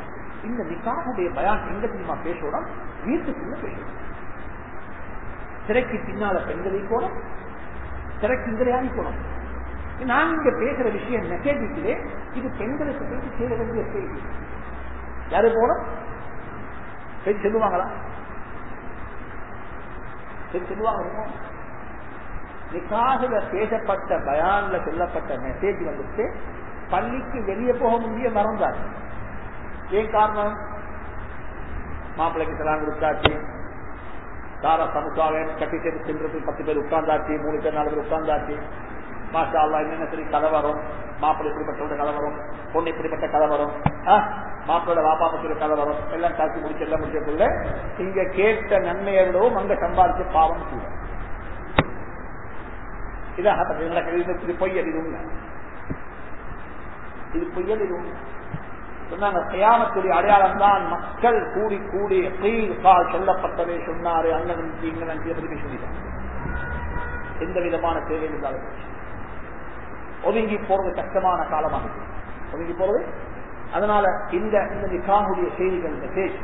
இந்த நிக்காவுடைய பயான் எங்க தெரியுமா பேசுறோம்? வீட்டுக்குள்ள பேசணும் சிறைக்கு பின்னால பெண்களை போனோம் சிறைக்கு இங்கே போனோம் நான் இங்க பேசுற விஷயம் மெசேஜ் இது பெண்களுக்கு பேசி சேர வேண்டிய செய்தி யாரு போனோம் சொல்லுவாங்களா? சொல்லுவாங்க நிக்காக பேசப்பட்ட பயான்ல சொல்லப்பட்ட மெசேஜ் வந்துட்டு பள்ளிக்கு வெளியே போக முடிய மறந்தார். ஏன் காரணம்? மாப்பிள்ளைக்கு செல்லாம் கொடுத்தாச்சு. தார சமுதாயம் கட்டி சேர்ந்து சென்றது பத்து பேர் உட்கார்ந்தாச்சு மூணு பேர் நாலு பேர் உட்கார்ந்தாச்சு. மாஷா அல்லா என்னென்ன சரி கதை வரும்? மாப்பிள்ளை இப்படிப்பட்ட கதை வரும்? பொண்ணு இப்படிப்பட்ட கதை வரும்? மாப்பிளோட வாப்பா பத்திர கதை வரும்? எல்லாம் காட்சி முடிச்சு எல்லாம் முடிச்சதுல இங்க கேட்ட நன்மையை விடவும் அங்க சம்பாதிச்சு பாவம் கூட இதாக இது பொய்யல் இது உண்மை. இது பொய்யல் இது உண்மை. சொன்னாங்க கயாமத்துடைய அடையாளம் தான் மக்கள் கூடி கூடி கால் சொல்லப்பட்டதை சொன்னாரு. அண்ணன் நன்றி இங்க நன்றி அப்படி சொல்லிட்டாங்க எந்த விதமான தேவை இருந்தாலும் ஒதுங்கி போறது கஷ்டமான காலமாக ஒதுங்கி போறது? அதனால இந்த இந்த நிக்காவுடைய செய்திகள் மெசேஜ்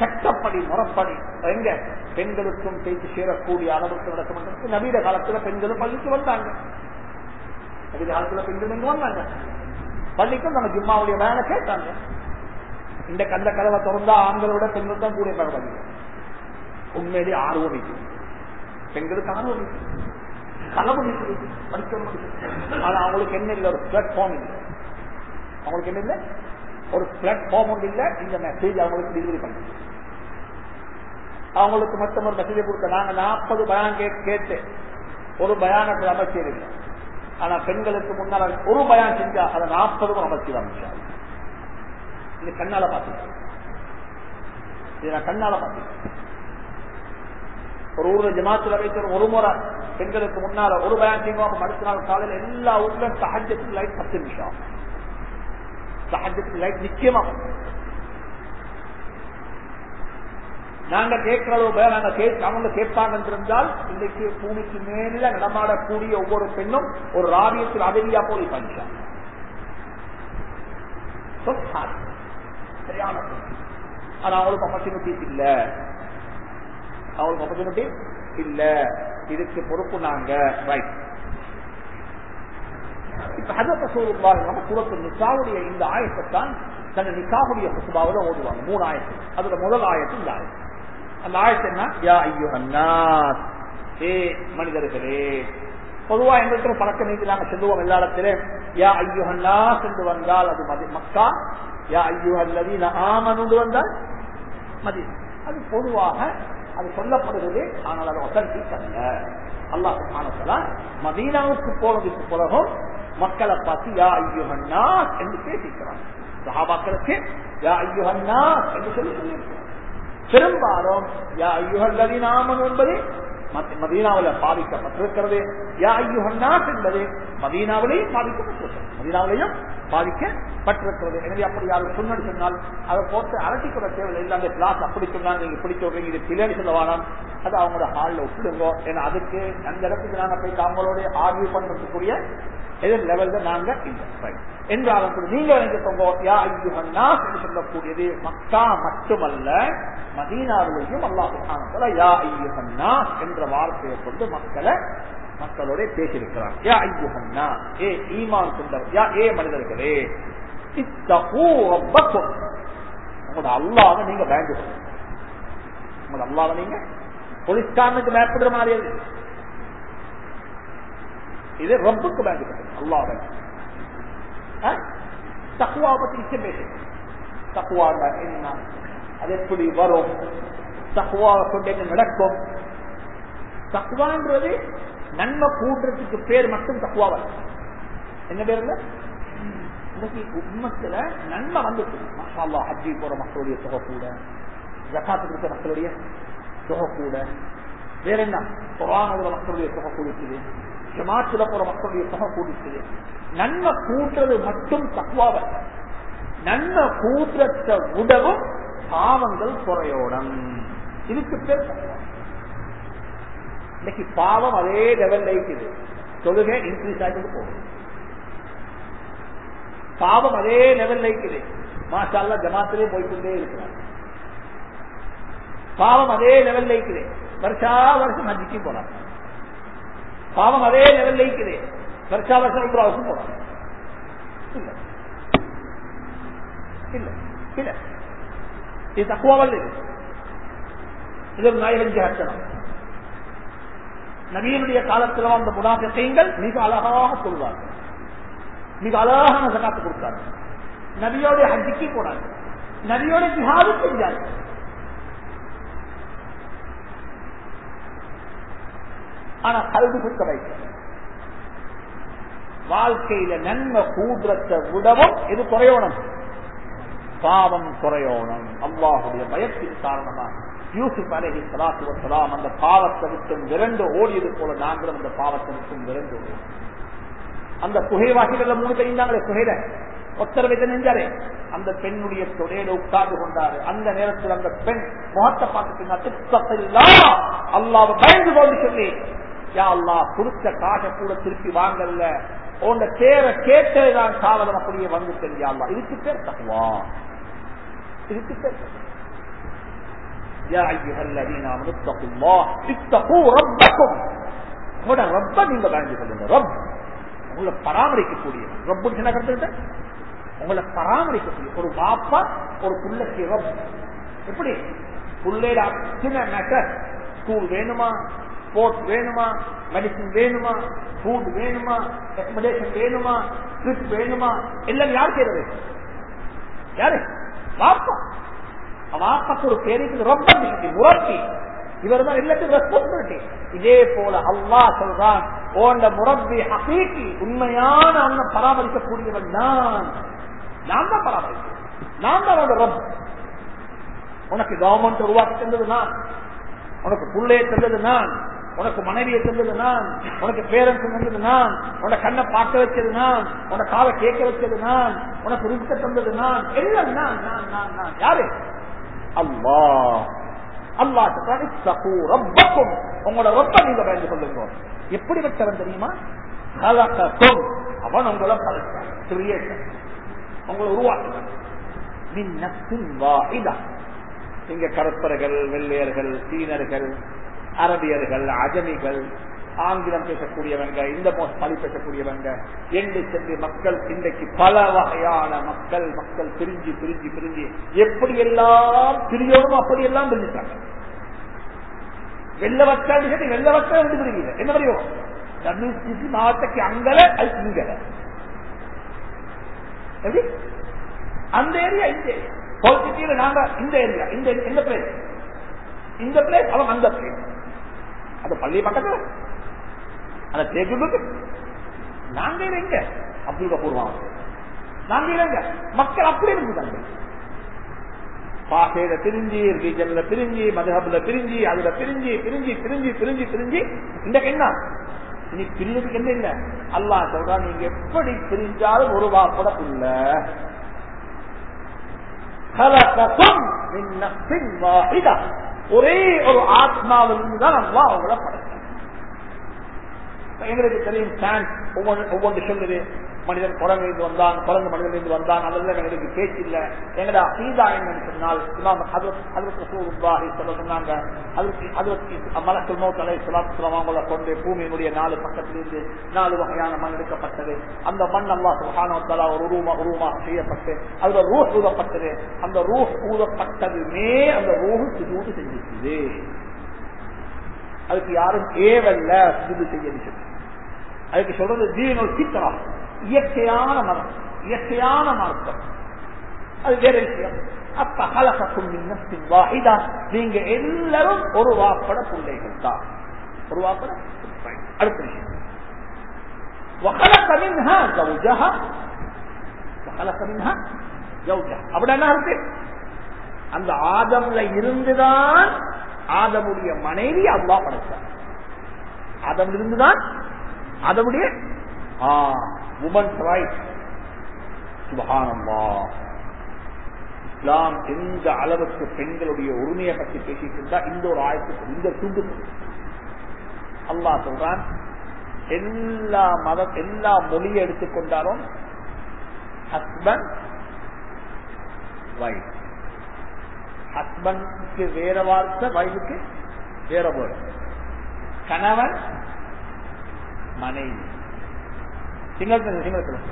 சட்டப்படி முறப்படி எங்க பெண்களுக்கும் பேச்சு சேரக்கூடிய அளவுக்கு நடக்கும் நவீன காலத்துல பெண்களும் பள்ளிக்கு வந்தாங்க. நவீன காலத்துல பெண்கள் எங்க வந்தாங்க. பள்ளிக்கும் நம்ம ஜும்மாவுடைய வேலை கேட்டாங்க. இந்த கந்த கதவை திறந்தா ஆண்களை விட பெண்கள் தான் கூட பரவாயில்லை உண்மையிலே ஆர்வம் இருக்குது பெண்களுக்கு ஆர்வமிக்கும் கனவு இருக்குது படிக்க முடியும் ஆனா அவங்களுக்கு என்ன இல்லை? ஒரு பிளாட்ஃபார்ம் இல்லை. அவங்களுக்கு என்ன இல்லை? ஒரு பிளாட்ஃபார்ம் ஒன்று இல்லை. இந்த மெசேஜ் அவங்களுக்கு டெலிவரி பண்ண. அவங்களுக்கு மட்டும் ஒரு மெசேஜ் கொடுத்த நாங்க நாற்பது பயான் கேட்டு ஒரு பயானத்தில் அமைச்சர் இல்லை ஆனா பெண்களுக்கு முன்னால் ஒரு பயான் செஞ்சா அதை நாற்பதும் அமைச்சர் அமைச்சா இது கண்ணால பார்த்து இது நான் கண்ணால பாத்துக்கிறேன் ஒரு ஊர்ல ஜமாத்துல வைக்கிற ஒரு முறை பெண்களுக்கு முன்னால ஒரு பயான் செய்வாங்க அடுத்த நாள் காலையில் எல்லா ஊர்ல சஹஜத்துக்கு லைட் பத்து நிமிஷம். சஹஜத்துக்கு லைட் நிச்சயமா நாங்க கேட்கிறதோ நாங்க அவங்க கேட்பாங்க இருந்தால் இன்னைக்கு பூமிக்கு மேல நடமாடக்கூடிய ஒவ்வொரு பெண்ணும் ஒரு ராவியத்தில் அதவியா போய் பண்ணிச்சாங்க சரியான ஆனா அவங்களுக்கு ஆப்பர்ச்சுனிட்டி இல்ல. அவங்களுக்கு ஆப்பர்ச்சுனிட்டி இல்ல. இதுக்கு பொறுப்பு நாங்க. ரைட் இப்ப ஹதரத் சூரத்து நிசாவுடைய இந்த ஆயத்தை தான் நிசாவுடைய மூணு ஆயத்து. முதல் ஆயத்து இந்த ஆயத்து. அந்த ஆயத்து என்ன? யா ஏ மனிதர்களே. பொதுவா எங்களுக்கு பழக்கம் நீங்க நாங்க எல்லா இடத்திலும் யா ஐயுஹன்னாஸ் என்று வந்தால் அது மதி மக்கா. யா ஐயுஹல்லதீன ஆமனு வந்தால் மதி அது பொதுவாக அது சொல்லப்படுகிறது ஆனால் அது ஒத்தன்டிக் அல்ல. அல்லாஹ் சுப்ஹானஹு மதீனாவுக்கு போனதுக்கு பிறகும் மக்களை பார்த்து யா ஐயுஹன்னா என்று பேசிக்கிறாங்க சஹாபாக்களுக்கு யா ஐயுஹன்னா என்று சொல்லி சொல்லியிருக்கிறார் பெரும்பாலும் யா ஐயுஹல்லதீன ஆமனு என்பது மதீனாவில் பாதிக்கப்பட்டிருக்கிறது. யா ஐயுஹன்னாஸ் என்பது மதீனாவிலேயும் பாதிக்கப்பட்டிருக்கிறது. மதீனாவிலையும் பாதிக்கப்பட்டிருக்கிறது. எனவே அப்படி யாரும் சொன்னது சொன்னால் அதை போட்டு அரசிக்கூட தேவையில்லை. இல்லை அந்த கிளாஸ் அப்படி சொன்னாங்க நீங்க இப்படி சொல்றீங்க இது பிள்ளைன்னு சொல்ல அது அவங்களோட ஹாலில் ஒப்பிடுங்க. ஏன்னா அதுக்கு அந்த இடத்துக்கு நாங்கள் போய் அவங்களோட ஆர்வியூ பண்றதுக்குரிய எதிர் லெவல்ல நாங்க இல்லை. என்றாலும் கூட நீங்க நினைச்சுக்கோங்க யா ஐயுஹன்னா என்று சொல்லக்கூடியது மக்கா மட்டுமல்ல மதீனாவிலேயும் அல்லாஹ் யா ஐயுஹன்னா என்ற வார்த்தையை கொண்டு மக்களை மக்களோட பேசியிருக்கிறார். யா ஐயுஹன்னா ஏ ஈமான் கொண்டவர் யா ஏ மனிதர்களே உங்களோட அல்லாவை நீங்க பயந்து உங்களோட அல்லாவை நீங்க போலீஸ்காரனுக்கு பயப்படுற மாதிரி இது ரப்புக்கு பயந்துக்கணும் அல்லாவை தக்குவா பத்தி நிச்சயம் பேசுங்க தக்குவா என்ன? அது எப்படி வரும்? தக்குவாவை கொண்டு என்ன நடக்கும்? தக்குவான்றது நன்மை கூடுறதுக்கு பேர் மட்டும் தக்குவா வரும். என்ன பேர் இல்ல இன்னைக்கு உண்மத்துல நன்மை வந்துச்சு. மசாலா அல்லாஹ் ஹஜ்ஜி போற மக்களுடைய தொகை கூட ஜகாத்து கொடுத்த மக்களுடைய தொகை கூட வேற என்ன? குரானோட மக்களுடைய தொகை கொடுக்குது ஜமாத்துல போற மக்களுடைய தொகை கூடிக்குது நன்மை கூட்டுறது மட்டும் தக்குவாவ நன்மை கூட்டுறத உடவும் பாவங்கள் குறையோடம். இதுக்கு பேர் இன்னைக்கு பாவம் அதே லெவல் இருக்குது. தொழுகை இன்க்ரீஸ் ஆகிட்டு போகும் பாவம் அதே லெவல்ல இருக்குது. மாஷால்லா ஜமாத்திலே போய்கொண்டே இருக்கிறார். பாவம் அதே லெவல்ல இருக்குது. வருஷா வருஷம் ஹஜ்ஜிக்கு போனாங்க பாவம் அதே நிலம் இருக்குது. வருஷா வருஷம் உம்ராவுக்கும் போறாங்க இல்ல. இல்ல. இல்ல. இது தக்குவாவல் இது நாயகன் ஜாத்தனம் நவீனுடைய காலத்தில் வந்த முனாஃபிகள் மிக அழகாக சொல்வார்கள். மிக அழகான சகாத்து கொடுத்தார்கள். நபியோட ஹஜிக்கு போனார்கள். நபியோட ஜிஹாது செஞ்சார்கள் ஆனா கல்வி குத்த வைக்கும் வாழ்க்கையில நன்மை கூடுறத்தை விடவும் இது குறையோணும். பாவம் குறையோணும். அல்லாஹுடைய பயத்தின் காரணமாக யூசுப் அலஹி சலாத்து வசலாம் அந்த பாவத்தை விட்டும் விரண்டு ஓடியது போல நாங்களும் அந்த பாவத்தை விட்டும் விரண்டு ஓடியோம் அந்த புகைவாசிகள் மூணு தெரிந்தாங்களே குகையில. ஒத்தரவை நெஞ்சாரே அந்த பெண்ணுடைய தொடையில உட்கார்ந்து கொண்டாரு. அந்த நேரத்தில் அந்த பெண் முகத்தை பார்த்துட்டு அல்லாவை பயந்து கொண்டு சொல்லி யாழ்லா கொடுத்த காசை கூட திருப்பி வாங்கல. உங்க தேவை கேட்டதுதான் காவலன் அப்படியே வந்து தெரியாதா இதுக்கு பேர் தகுவா. இதுக்கு பேர் உங்களை பராமரிக்கக்கூடிய உங்களை பராமரிக்கக்கூடிய ஒரு பாப்பா ஒரு புள்ளக்கு எப்படி? புள்ளையில ஸ்கூல் வேணுமா? ஸ்போர்ட்ஸ் வேணுமா? மெடிசின் வேணுமா? ஃபுட் வேணுமா? அக்கமடேஷன் வேணுமா? ட்ரிப் வேணுமா? எல்லாம் யார் செய்யறது யாரு? வாப்பா. வாப்பாக்கு ஒரு பேருக்கு ரொம்ப முரட்டி. இவர் தான் எல்லாத்துக்கும் ரெஸ்பான்சிபிலிட்டி இதே போல அல்லா சொல்றான் ஓண்ட முரப்பி அசீக்கி உண்மையான அண்ணன் பராமரிக்கக்கூடியவன் நான். நான் தான் பராமரிக்கிறேன் நான் தான் அவனோட ரப். உனக்கு கவர்மெண்ட் உருவாக்கி தந்தது நான். உனக்கு புள்ளையை தந்தது நான். உனக்கு மனைவியை தந்தது நான் உனக்கு பேரன்ஸ் தந்தது நான் உனக்கு கண்ணை பார்க்க வச்சது நான் உனக்கு காலை கேட்க வச்சது நான் உனக்கு ரிஸ்க தந்தது நான் எல்லாம் நான் நான் நான் நான். யாரு? அல்லா அல்லா ரப்பக்கும். உங்களோட ரொப்ப நீங்க பயந்து கொள்ளுங்க. எப்படி வச்சவன் தெரியுமா? அவன் உங்களை கிரியேட்டர் உங்களை உருவாக்குவான். நீங்க கருப்பர்கள் வெள்ளையர்கள் சீனர்கள் அரபியர்கள் அஜமிகள் ஆங்கிலம் பேசக்கூடியவங்க இந்த மொழி பேசக்கூடியவங்க என்று சென்று மக்கள் இன்றைக்கு பல வகையான மக்கள் மக்கள் பிரிஞ்சு பிரிஞ்சு பிரிஞ்சு எப்படி எல்லாம் பிரியணும் அப்படி எல்லாம் பிரிஞ்சுட்டாங்க. வெள்ள வட்டாண்டு வெள்ள வட்டம் ரெண்டு பிரிவுங்க என்ன பிரியும்? டபிள்யூசிசி மாவட்டக்கு அங்கல அது இங்கல எப்படி? அந்த ஏரியா இந்த ஏரியா நாங்க இந்த ஏரியா இந்த இந்த பிளேஸ் இந்த பிளேஸ் அவன் அந்த பிளேஸ் அது பள்ளி பக்கத்துல. அந்த தேர்தலுக்கு நாங்க எங்க? அப்துல் கபூர் மாவட்டம் நாங்க எங்க? மக்கள் அப்படி இருந்தாங்க பாசையில பிரிஞ்சு ரீஜன்ல பிரிஞ்சு மதுஹப்ல பிரிஞ்சு அதுல பிரிஞ்சு பிரிஞ்சு பிரிஞ்சு பிரிஞ்சு பிரிஞ்சு இந்த என்ன இனி பிரிஞ்சதுக்கு என்ன இல்ல? அல்லா சொல்றா நீங்க எப்படி பிரிஞ்சாலும் ஒரு வாப்பட இல்ல. ஒரே ஒரு ஆத்மாவிலிருந்து தான் அல்லா அவங்கள படைச்சாங்க எங்களுக்கு தெரியும் சான்ஸ் ஒவ்வொன்று சொல்லுது. மனிதன் குரங்கிலிருந்து வந்தான் குரங்கு மனிதனிலிருந்து வந்தான் அதெல்லாம் எங்களுக்கு பேச்சு இல்லை? எங்கடா சீதா என்னன்னு சொன்னால் இமாம் சொல்ல சொன்னாங்க. மலக்குள் நோட் அலை கொண்டு பூமியினுடைய நாலு பக்கத்திலிருந்து நாலு வகையான மண் எடுக்கப்பட்டது. அந்த மண் அல்லா சுகானோத்தலா ஒரு உருவமா உருவமாக செய்யப்பட்டு அதுல ரூஹ் ஊதப்பட்டது. அந்த ரூஹ் ஊதப்பட்டதுமே அந்த ரூஹ் சுஜூது செஞ்சிருக்குது அதுக்கு யாரும் ஏவல்ல சுஜூது செய்ய அதுக்கு சொல்றது ஜீவனோல் சித்தரா இயற்கையான மரம் இயற்கையான மார்க்கம். அது வேற விஷயம். அப்ப கலசக்கும் இன்னத்தின் வாகிதா நீங்க எல்லாரும் ஒரு வாப்பட பிள்ளைகள் தான். ஒரு வாப்பட அடுத்த விஷயம். அந்த ஆதம்ல இருந்துதான் ஆதமுடைய மனைவி அவ்வா படைத்தார் ஆதம் இருந்துதான் அதனுடைய உமன்ஸ் ரைட் சுபகானம்மா இஸ்லாம் எந்த அளவுக்கு பெண்களுடைய உரிமையை பற்றி பேசிட்டு இருந்தா இந்த ஒரு ஆயத்துக்கு இந்த துண்டு. அல்லா சொல்றான் எல்லா மத எல்லா மொழியை எடுத்துக்கொண்டாலும் ஹஸ்பண்ட் வைஃப் ஹஸ்பண்ட்க்கு வேற வார்த்தை வைஃபுக்கு வேற வேர்டு கணவன் மனைவி. சிங்கள் சிங்கள் சொல்லுங்க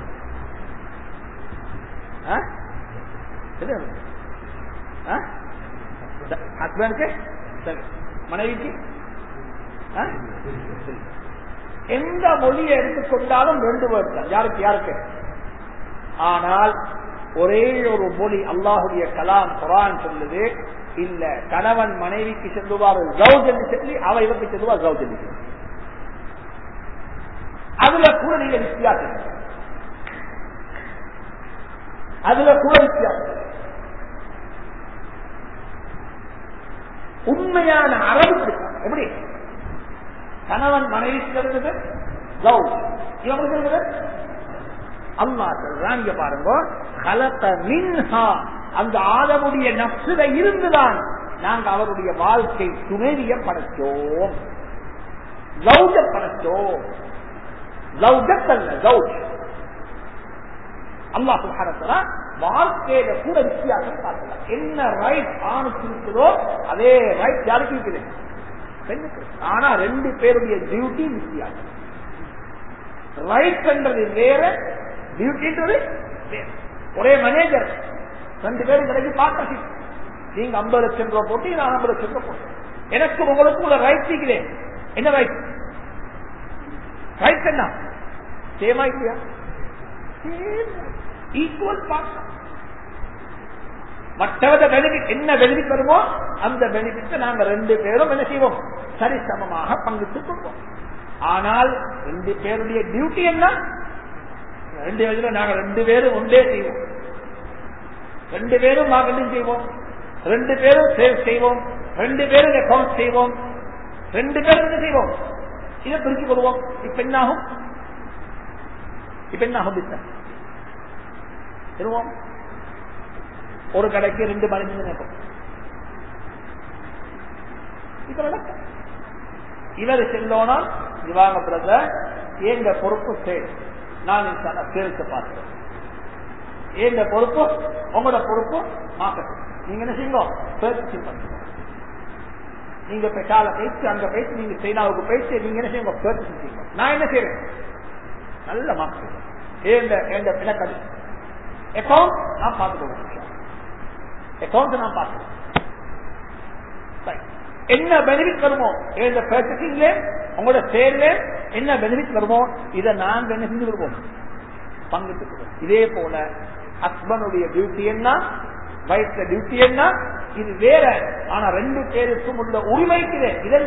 ஹஸ்பண்ட்க்கு? மனைவிக்கு? எந்த மொழியை எடுத்துக்கொண்டாலும் ரெண்டு வேர்டு தான். யாருக்கு யாருக்கு? ஆனால் ஒரே ஒரு மொழி அல்லாஹுடைய கலாம் குரான் சொல்லுது இல்ல கணவன் மனைவிக்கு செல்லுவார் ஜவுஜ் என்று சொல்லி அவ இவருக்கு செல்லுவார் ஜவுஜ் சொல்லி அதுல கூட நீங்க வித்தியாசம் அதுல கூட வித்தியாசம் உண்மையான அரபு எப்படி? கணவன் மனைவிக்கு இருந்தது லவ். இவங்களுக்கு இருந்தது அல்லா சொல்றான் இங்க பாருங்க. கலத்த மின்ஹா. அந்த ஆதமுடைய நப்சுல இருந்துதான் நாங்க அவருடைய வாழ்க்கை துணைவிய படைச்சோம் லௌஜ படைச்சோம் லௌஜத்தல்ல லௌஜ் அல்லா சுகாரத்துல வாழ்க்கையில கூட வித்தியாசம் பார்க்கலாம். என்ன ரைட் ஆணுக்கு இருக்குதோ அதே ரைட் யாருக்கு இருக்குது? பெண்ணுக்கு. ஆனா ரெண்டு பேருடைய டியூட்டி வித்தியாசம். ரைட் என்றது வேற டியூட்டின்றது ஒரே மேனேஜர் ரெண்டு பேரும் கிடைக்கு பார்ட்னர்ஷிப் நீங்க ஐம்பது லட்சம் ரூபாய் போட்டு நான் ஐம்பது லட்சம் ரூபாய் போட்டு. எனக்கு உங்களுக்கு உள்ள ரைட் இருக்கிறேன் என்ன ரைட் ரைட் என்ன? சேமா இல்லையா ஈக்குவல் பார்ட் மற்றவத பெனிஃபிட் என்ன பெனிஃபிட் வருமோ அந்த பெனிஃபிட்டை நாங்க ரெண்டு பேரும் என்ன செய்வோம்? சரிசமமாக பங்கிட்டுக் கொள்வோம். ஆனால் ரெண்டு பேருடைய டியூட்டி என்ன? ரெண்டு பேரும் நாங்க ரெண்டு பேரும் ஒன்றே செய்வோம். ரெண்டு பேரும் மார்க்கெட்டிங் செய்வோம்? ரெண்டு பேரும் சேவ் செய்வோம். ரெண்டு பேரும் அக்கௌண்ட் செய்வோம். ரெண்டு பேரும் என்ன செய்வோம்? இதை பிரிச்சு கொள்வோம். இப்ப என்ன ஆகும் இப்ப என்ன ஆகும் ஒரு கடைக்கு ரெண்டு மணி நினைப்போம் இப்ப நடக்கும். இவர் செல்லோனா இவாங்க பிரதர் எங்க பொறுப்பு சேல் நான் சேல்ஸ் பார்க்கிறேன். எங்க பொறுப்பு? உங்களோட பொறுப்பு? மார்க்கெட்டிங் நீங்க என்ன செய்யுங்க? பர்ச்சேசிங் பண்ணுங்க. நீங்க பெட்டால பேசி அங்க பேசி நீங்க சைனாவுக்கு பேசி நீங்க என்ன செய்யுங்க? பர்ச்சேசிங் செய்யுங்க. நான் என்ன செய்யறேன்? நல்ல மார்க்கெட்டிங் ஏந்த ஏந்த பிணக்கடி அக்கௌண்ட் நான் பார்த்துக்கொள்வேன் அக்கௌண்ட் நான் பார்க்கிறேன் என்ன பெனிஃபிட் வருமோ? இந்த பர்ச்சேசிங்ல உங்களோட சேல்ல என்ன பெனிஃபிட் வருமோ? இதை நான் என்ன செஞ்சு கொடுப்போம்? பங்கிட்டு இதே போல ஹஸ்பண்டுடைய டியூட்டி என்ன? வயசுல டியூட்டி என்ன? இது வேற. ஆனா ரெண்டு பேருக்கும் உள்ள உரிமைக்குது இது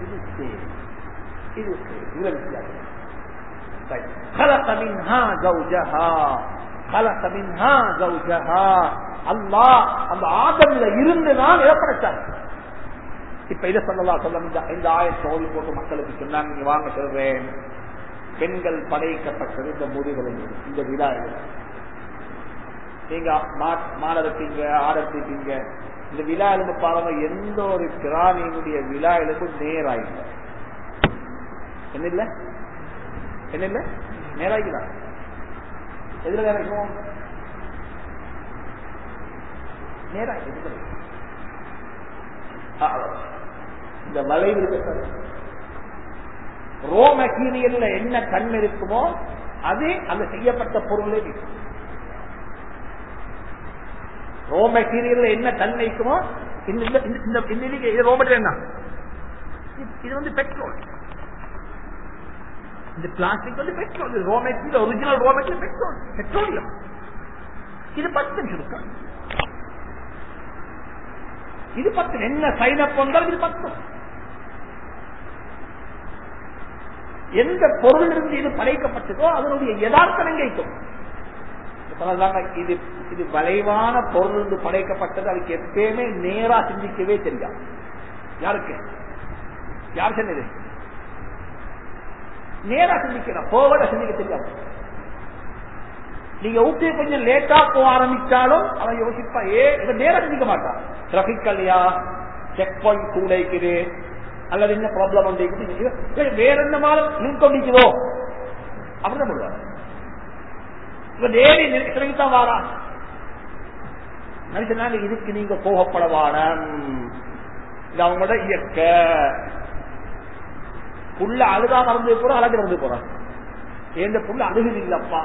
இது சேல் இது இதுல வித்தியாசம். வாழ்க்கை கலகமின்ஹா கௌஜஹா கலகமின்ஹா கௌஜஹா அல்லாஹ் அந்த ஆதம்ல இருந்து நான் ஏற்படைச்சாங்க இப்ப இதை சொல்லலாம் சொல்ல இந்த ஆயத்தை ஓடி போட்டு மக்களுக்கு சொன்னாங்க வாங்க சொல்றேன் பெண்கள் படைக்கப்பட்டது இந்த முதுகலும் இந்த விழா நீங்க மாட இருப்பீங்க இந்த விழா எழுந்து பாருங்க எந்த ஒரு கிராமியினுடைய விழா எலும்பு நேராயில்லை என்ன இல்லை என்ன இல்ல நேராய்க்குதா எதுல? நேரம் நேராய் இந்த வளைவு ரோ மெட்டீரியல்ல என்ன கண் இருக்குமோ அது அந்த செய்யப்பட்ட பொருளே ரோ மெட்டீரியல்ல என்ன கண் இருக்குமோ இந்த ரோ மெட்டீரியல் என்ன? இது வந்து பெட்ரோல். இந்த பிளாஸ்டிக் வந்து petrol raw material original raw material petrol petroleum இது பத்து நிமிஷம். இது பத்து என்ன சைன் அப் வந்தாலும் இது பத்து. எந்த பொருள் இருந்து இது படைக்கப்பட்டதோ அதனுடைய யதார்த்தம் எங்கே இது இது வளைவான பொருள் இருந்து படைக்கப்பட்டது அதுக்கு எப்பயுமே நேரா சிந்திக்கவே தெரியாது. யாருக்கு? யார் சொன்னது? நேரா சிந்திக்கலாம் போவட சிந்திக்க தெரியாது. நீங்க ஊட்டி கொஞ்சம் லேட்டா போக ஆரம்பிச்சாலும் அவன் யோசிப்பா ஏ இவன் நேரா சிந்திக்க மாட்டான் டிராபிக் இல்லையா செக் பாயிண்ட் கூட இருக்குது அல்லது என்ன ப்ராப்ளம் வந்து வேற என்ன மாதிரி? நின்று கொண்டிருக்கிறோ அப்படிதான் சொல்லுவாங்க இவன் நேரி இறங்கித்தான் வாரா மனுஷனால இதுக்கு நீங்க போகப்படவான இது அவங்களோட இயற்க. புள்ள அழுதா மறந்து போறா அழகு மறந்து போறான் எந்த புள்ள அழுகுது இல்லப்பா?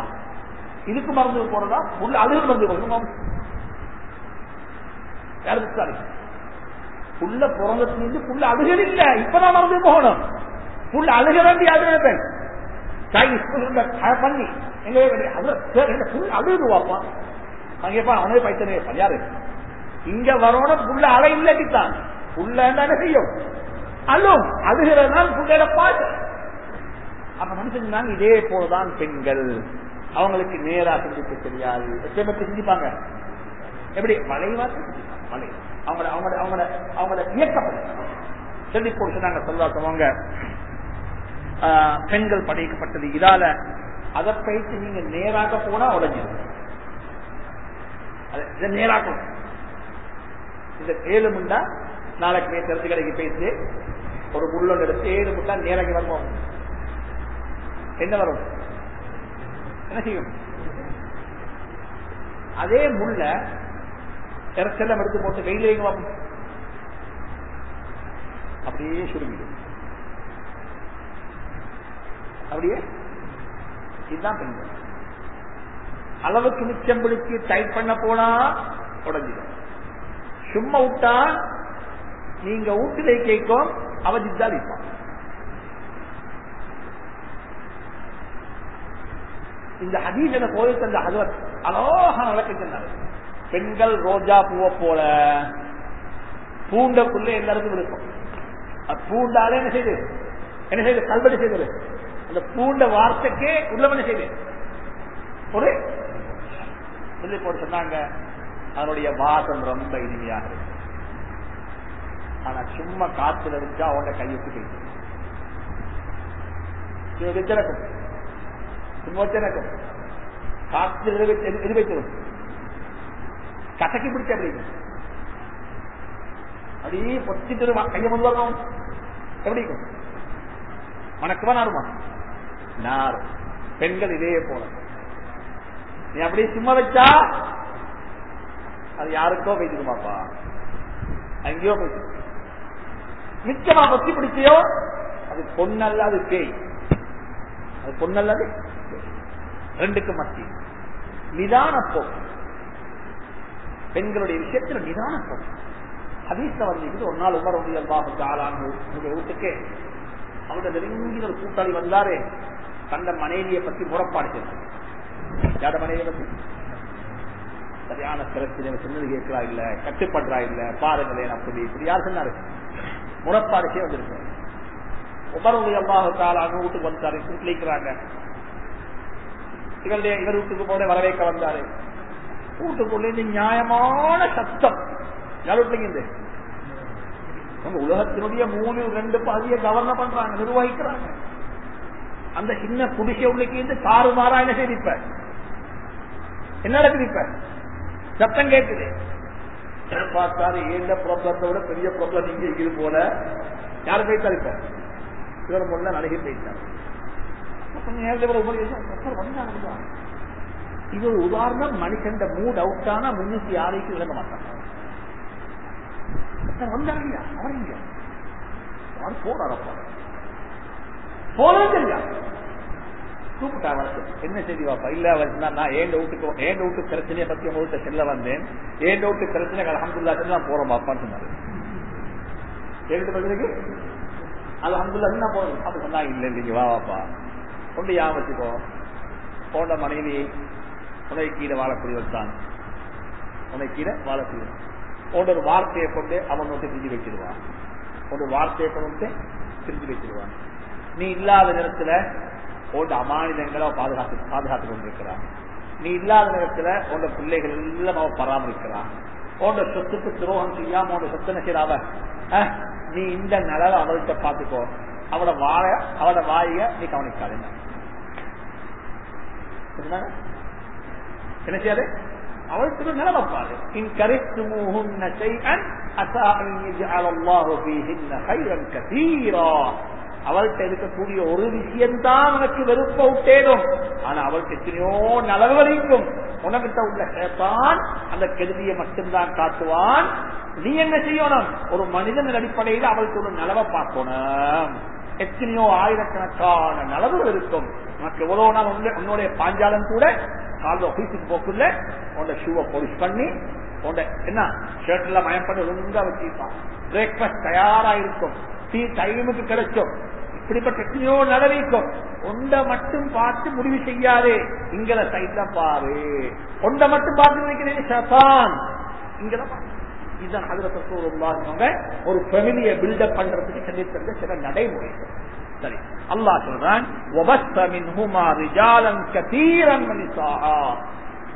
இதுக்கு மறந்து போறதா? புள்ள அழுகு மறந்து போறோம் சாரி புள்ள பிறந்ததுலேருந்து புள்ள அழுகல் இல்ல. இப்பதான் மறந்து போகணும். புள்ள அழுக வேண்டிய அது நினைப்பேன் பண்ணி எங்க புள்ள அழுகுவாப்பா அங்கேப்பா அவனே பைத்தனே யாரு? இங்க வரணும் புள்ள அலை இல்லட்டித்தான். புள்ள என்ன செய்யும்? அழும். அழுகிறதுனால் புகையில பாட்டு அப்ப மனுஷன் இதே போலதான் பெண்கள். அவங்களுக்கு நேரா சிந்திக்க தெரியாது. எப்படி சிந்திப்பாங்க? எப்படி? மலைவா சிந்திப்பாங்க. வளைவு அவங்கள அவங்கள அவங்கள அவங்கள இயக்கப்பட்ட சொல்லி போட்டு சொன்னாங்க சொல்லாசவங்க பெண்கள் படைக்கப்பட்டது இதால அதை பயிற்சி நீங்க நேராக போனா உடஞ்சிடும் நேராக நேராக்கணும். இந்த ஏழு முண்டா நாளைக்கு தெரிஞ்சு கடைக்கு பேசி ஒரு முள்ளொன்று எடுத்து ஏழு முட்டா நேராக வருவோம். என்ன வரும்? என்ன செய்யும்? அதே முள்ள இறச்செல்லாம் எடுத்து போட்டு வெயில் வைங்க அப்படியே சுருங்கிடும். அப்படியே? இதுதான் பெண்கள். அளவுக்கு மிச்சம் பிடிச்சு டைட் பண்ண போனா உடஞ்சிடும். சும்மா விட்டா நீங்க ஊட்டிலே கேட்கும் அவதிதான் இருப்பான் இந்த ஹதீஜன கோயில் தந்த ஹதவத்? அலோக நடக்கின்றனர் பெண்கள் ரோஜா பூவை போல பூண்டக்குள்ள எல்லாருக்கும் இருக்கும் பூண்டாலே என்ன செய்து? என்ன செய்து? கல்வெட்டு செய்தது. அந்த பூண்ட வார்த்தைக்கே உள்ளவன செய்து? ஒரு. சொல்லி போட்டு சொன்னாங்க அதனுடைய வாசம் ரொம்ப இனிமையாக இருக்கு. ஆனா சும்மா காத்துல வச்சா அவங்க கையெழுத்து போயிட்டு வச்சிருக்கும் சும்மா வச்சிருக்கும் காத்துல எது வைத்திரும் கசக்கி பிடிச்ச அப்படி அப்படியே பொத்திட்டு கைய முன்வரும் எப்படி? இருக்கும் நாருமா? நாரும் பெண்கள் இதே போல. நீ அப்படியே சும்மா வச்சா அது யாருக்கோ வைத்துக்குமாப்பா அங்கேயோ போயிட்டு மிச்சமா பத்தி பிடிச்சியோ? அது பொண்ணல்ல பேய். அது பொண்ணல்லது ரெண்டுக்கு மத்தி நிதானப்போம் பெண்களுடைய விஷயத்தில் நிதானப்போம் போக்கு ஹதீஸ்ல வந்து ஒரு நாள் உமர் உடைய ஆளான வீட்டுக்கு அவங்க நெருங்கின ஒரு கூட்டாளி வந்தாரு. கண்ட மனைவியை பத்தி முறப்பாடு செய்தார் யார மனைவியை பத்தி? சரியான சிறப்பு சொன்னது கேட்கிறா இல்ல? கட்டுப்படுறா இல்ல? பாருங்களேன் அப்படி இப்படி யார் சொன்னாரு? முறப்பாடு செய்ய வந்திருக்காரு உமருடைய அல்லாஹு அங்க வீட்டுக்கு வந்தாரு குளிக்கிறாங்க இவருடைய இவர் வீட்டுக்கு போன வரவேற்க வந்தாரு. வீட்டுக்குள்ளே நியாயமான சத்தம். யார் வீட்டுல உங்க உலகத்தினுடைய மூணு ரெண்டு பகுதியை கவர்ன பண்றாங்க நிர்வகிக்கிறாங்க. அந்த சின்ன குடிசை உள்ளக்கு இருந்து தாறுமாறா என்ன செய்திப்ப என்ன நடக்குது இப்ப சத்தம் கேட்குது. பார்த்தாரு ஏண்ட ப்ராப்ளத்தை விட பெரிய ப்ராப்ளம் நீங்க இருக்குது போல. யாரு போயிட்டாரு இப்ப? இவர் முன்ன நடிகை போயிட்டார் இது ஒரு உதாரணம் மனுஷன் மூட் அவுட் ஆனா முன்னூத்தி ஆறைக்கு விளங்க மாட்டாங்க வந்தாங்க அவர் இங்க. போறாரப்பா போறது இல்லையா? கூப்பிட்டா என்ன செய்தி வாப்பா இல்ல நான் ஏன் வீட்டுக்கு ஏன் வீட்டு பிரச்சனையை பத்தி உங்கள்கிட்ட செல்ல வந்தேன்? ஏன் வீட்டு பிரச்சனை? அலமதுல்லா தான் போறோம் பாப்பான்னு சொன்னாரு. ஏழு பிரச்சனைக்கு அலமதுல்லா தான் போறோம் அப்ப சொன்னா இல்ல இல்லைங்க வா வாப்பா கொண்டு யா வச்சுக்கோ? போன மனைவி உனை கீழே வாழக்கூடியவர் தான். உனை கீழே வாழக்கூடியவர் போன்ற ஒரு வார்த்தையை கொண்டு அவன் நோட்டு பிரிஞ்சு வச்சிருவான் ஒரு வார்த்தையை கொண்டு பிரிஞ்சு வச்சிருவான் நீ இல்லாத நேரத்துல போட்டு அமானிதங்களை பாதுகாத்து பாதுகாத்து கொண்டிருக்கிறான் நீ இல்லாத நேரத்துல உங்க பிள்ளைகள் எல்லாம் அவ பராமரிக்கிறான். உன்னோட சொத்துக்கு துரோகம் செய்யாம உன்னோட சொத்து செய்யாவ நீ இந்த நிலவ அவள்கிட்ட பாத்துக்கோ அவட வாழ அவட வாய நீ கவனிக்காது. என்ன செய்யாது? அவளுக்கு நிலவை பாரு இன் கரித்துமுகுன்ன செய்யன் அவள்கிட்ட இருக்கக்கூடிய ஒரு விஷயம்தான் உனக்கு வெறுப்ப விட்டேனும் ஆனா அவளுக்கு எத்தனையோ நலவழிக்கும் உனக்கிட்ட உள்ள கேட்பான் அந்த கெடுதியை மட்டும்தான் காட்டுவான். நீ என்ன செய்யணும்? ஒரு மனிதன் அடிப்படையில் அவளுக்கு ஒரு நலவை பார்க்கணும். எத்தனையோ ஆயிரக்கணக்கான நலவுகள் இருக்கும். உனக்கு எவ்வளவு நாள் உன்னுடைய பாஞ்சாலம் கூட காலைல ஆபீஸுக்கு போக்குள்ள உன்னோட ஷூவை பொலிஷ் பண்ணி உன்னோட என்ன ஷர்ட் எல்லாம் மயம் பண்ணி ஒழுங்கா வச்சிருப்பான் பிரேக்ஃபாஸ்ட் தயாரா இருக்கும். டீ டைமுக்கு கிடைக்கும். இப்படிப்பட்ட எத்தனையோ நடவடிக்கும் ஒன்றை மட்டும் பார்த்து முடிவு செய்யாதே. இங்கல சைட்ல பாரு. ஒன்றை மட்டும் பார்த்து நினைக்கிறேன் சதான் இங்கதான் இதுதான் அதிரத்தவங்க ஒரு ஃபெமிலியை பில்டப் பண்றதுக்கு சொல்லி சில நடைமுறைகள். சரி அல்லா சொல்றான்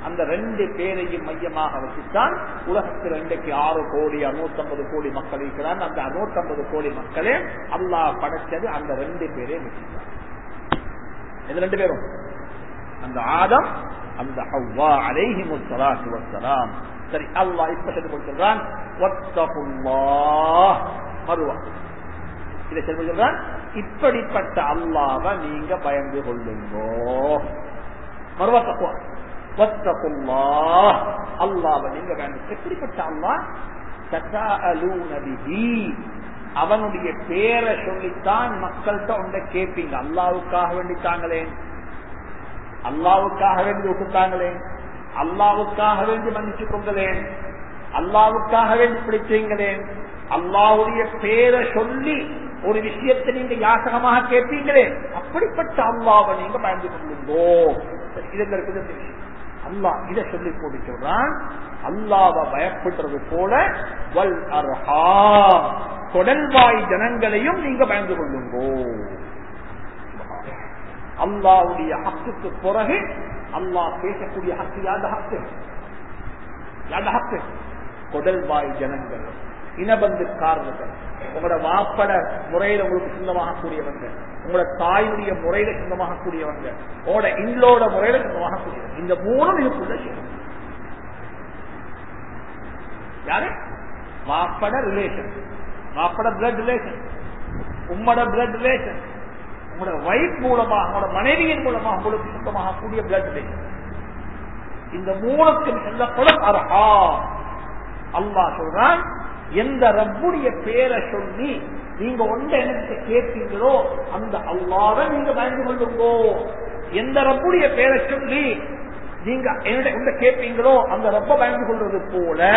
அந்த ரெண்டு பேரையும் மையமாக வச்சுத்தான் உலகத்தில் இன்றைக்கு ஆறு கோடி அறுநூத்தம்பது கோடி மக்கள் இருக்கிறான் அந்த அறுநூத்தம்பது கோடி மக்களே அல்லாஹ் படைச்சது அந்த ரெண்டு பேரையும் வச்சுட்டான் இது ரெண்டு பேரும்? அந்த ஆதம் அந்த அவ்வா அலேஹி முத்தலாசி வசலாம் சரி அல்லாஹ் இப்ப சொல்லி கொடுத்துறான் மறுவா இதை சொல்லி சொல்றான் இப்படிப்பட்ட அல்லாவை நீங்க பயந்து கொள்ளுங்கோ. மறுவா தக்குவா அல்லாவை நீங்க வேண்டும் எப்படிப்பட்ட அல்லா அவனுடைய பேரை சொல்லித்தான் மக்கள்கிட்ட உண்ட கேட்பீங்க. அல்லாவுக்காக வேண்டித்தாங்களே. அல்லாவுக்காக வேண்டி விட்டுத்தாங்களே அல்லாவுக்காக வேண்டி மன்னிச்சு கொண்டலேன் அல்லாவுக்காக வேண்டி பிடிச்சீங்களேன் அல்லாவுடைய பேரை சொல்லி ஒரு விஷயத்தை நீங்க யாசகமாக கேட்பீங்களே. அப்படிப்பட்ட அல்லாவை நீங்க பயந்து கொள்ளுங்கோ. இதுல இருக்குது விஷயம் அல்லாஹ் இதை சொல்லி போட்டு சொல்றான். அல்லாவை பயப்படுறது போல வல் அர்ஹா தொடர்பாய் ஜனங்களையும் நீங்க பயந்து கொள்ளுங்கோ. அல்லாவுடைய ஹக்குக்கு பிறகு அல்லாஹ் பேசக்கூடிய ஹக்கு யாத ஹக்கு? யாத ஹக்கு? கொடல்வாய் ஜனங்கள். இனபந்துக்காரர்கள் உங்களோட வாப்பட முறையில உங்களுக்கு சொந்தமாக கூடியவங்க உங்களோட தாயுடைய முறையில சொந்தமாக கூடியவங்க உங்களோட இன்லோட முறையில சொந்தமாக கூடியவங்க இந்த மூணும் இதுக்குள்ள யாரு? வாப்பட ரிலேஷன் வாப்பட பிளட் ரிலேஷன் உம்மட பிளட் ரிலேஷன் உங்களோட வைஃப் மூலமாக உங்களோட மனைவியின் மூலமாக உங்களுக்கு சொந்தமாக கூடிய பிளட் ரிலேஷன் இந்த மூலத்தில் செல்லப்படும் அர்ஹா. அல்லாஹ் சொல்றான் எந்த ரப்புடைய பேரை சொல்லி நீங்க ஒன்ற எனக்கு கேட்பீங்களோ அந்த அல்லாத நீங்க பயந்து கொள்ளுங்கோ. எந்த ரப்புடைய பேரை சொல்லி நீங்க என்ன கேட்பீங்களோ அந்த ரப்ப பயந்து கொள்வது போல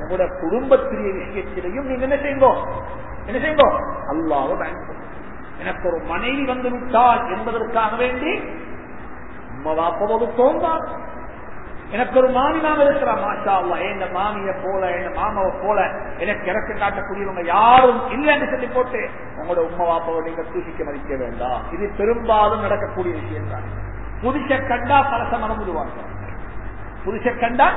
உங்களோட குடும்பத்திரிய விஷயத்திலையும் நீங்க என்ன செய்யுங்கோ? என்ன செய்யுங்கோ? அல்லாத பயந்து எனக்கு ஒரு மனைவி வந்து விட்டால் என்பதற்காக வேண்டி அம்மா வாப்பவது தோன்றான் எனக்கு ஒரு மாமி மாம இருக்கிறா மாஷா அல்லா என் மாமிய போல என் மாமாவை போல எனக்கு இறக்க காட்டக்கூடியவங்க யாரும் இல்லைன்னு சொல்லி போட்டு உங்களோட உம்ம வாப்பாவை நீங்க தூசிக்க மதிக்க வேண்டாம். இது பெரும்பாலும் நடக்கக்கூடிய விஷயம் தான். புதுச கண்டா பழச மறந்துடுவாங்க. புதுச கண்டா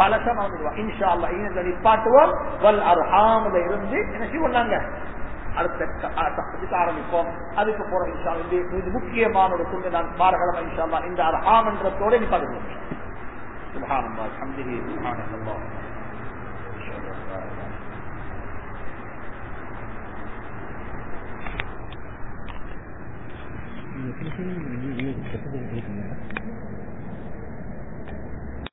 பழச மறந்துடுவாங்க. இன்ஷா அல்லா இங்க நிப்பாட்டுவோம். வல் அருகாமல இருந்து என்ன செய்வாங்க அடுத்த ஆரம்பிப்போம். அதுக்கு போற இன்ஷா இது முக்கியமான ஒரு துண்டு நான் பாரகலம் இன்ஷா அல்லா இந்த அர்ஹாம் என்றத்தோட நிப்பாட்டுவோம். سبحان الله الحمد لله سبحانك الله Thank you. لا إله إلا أنت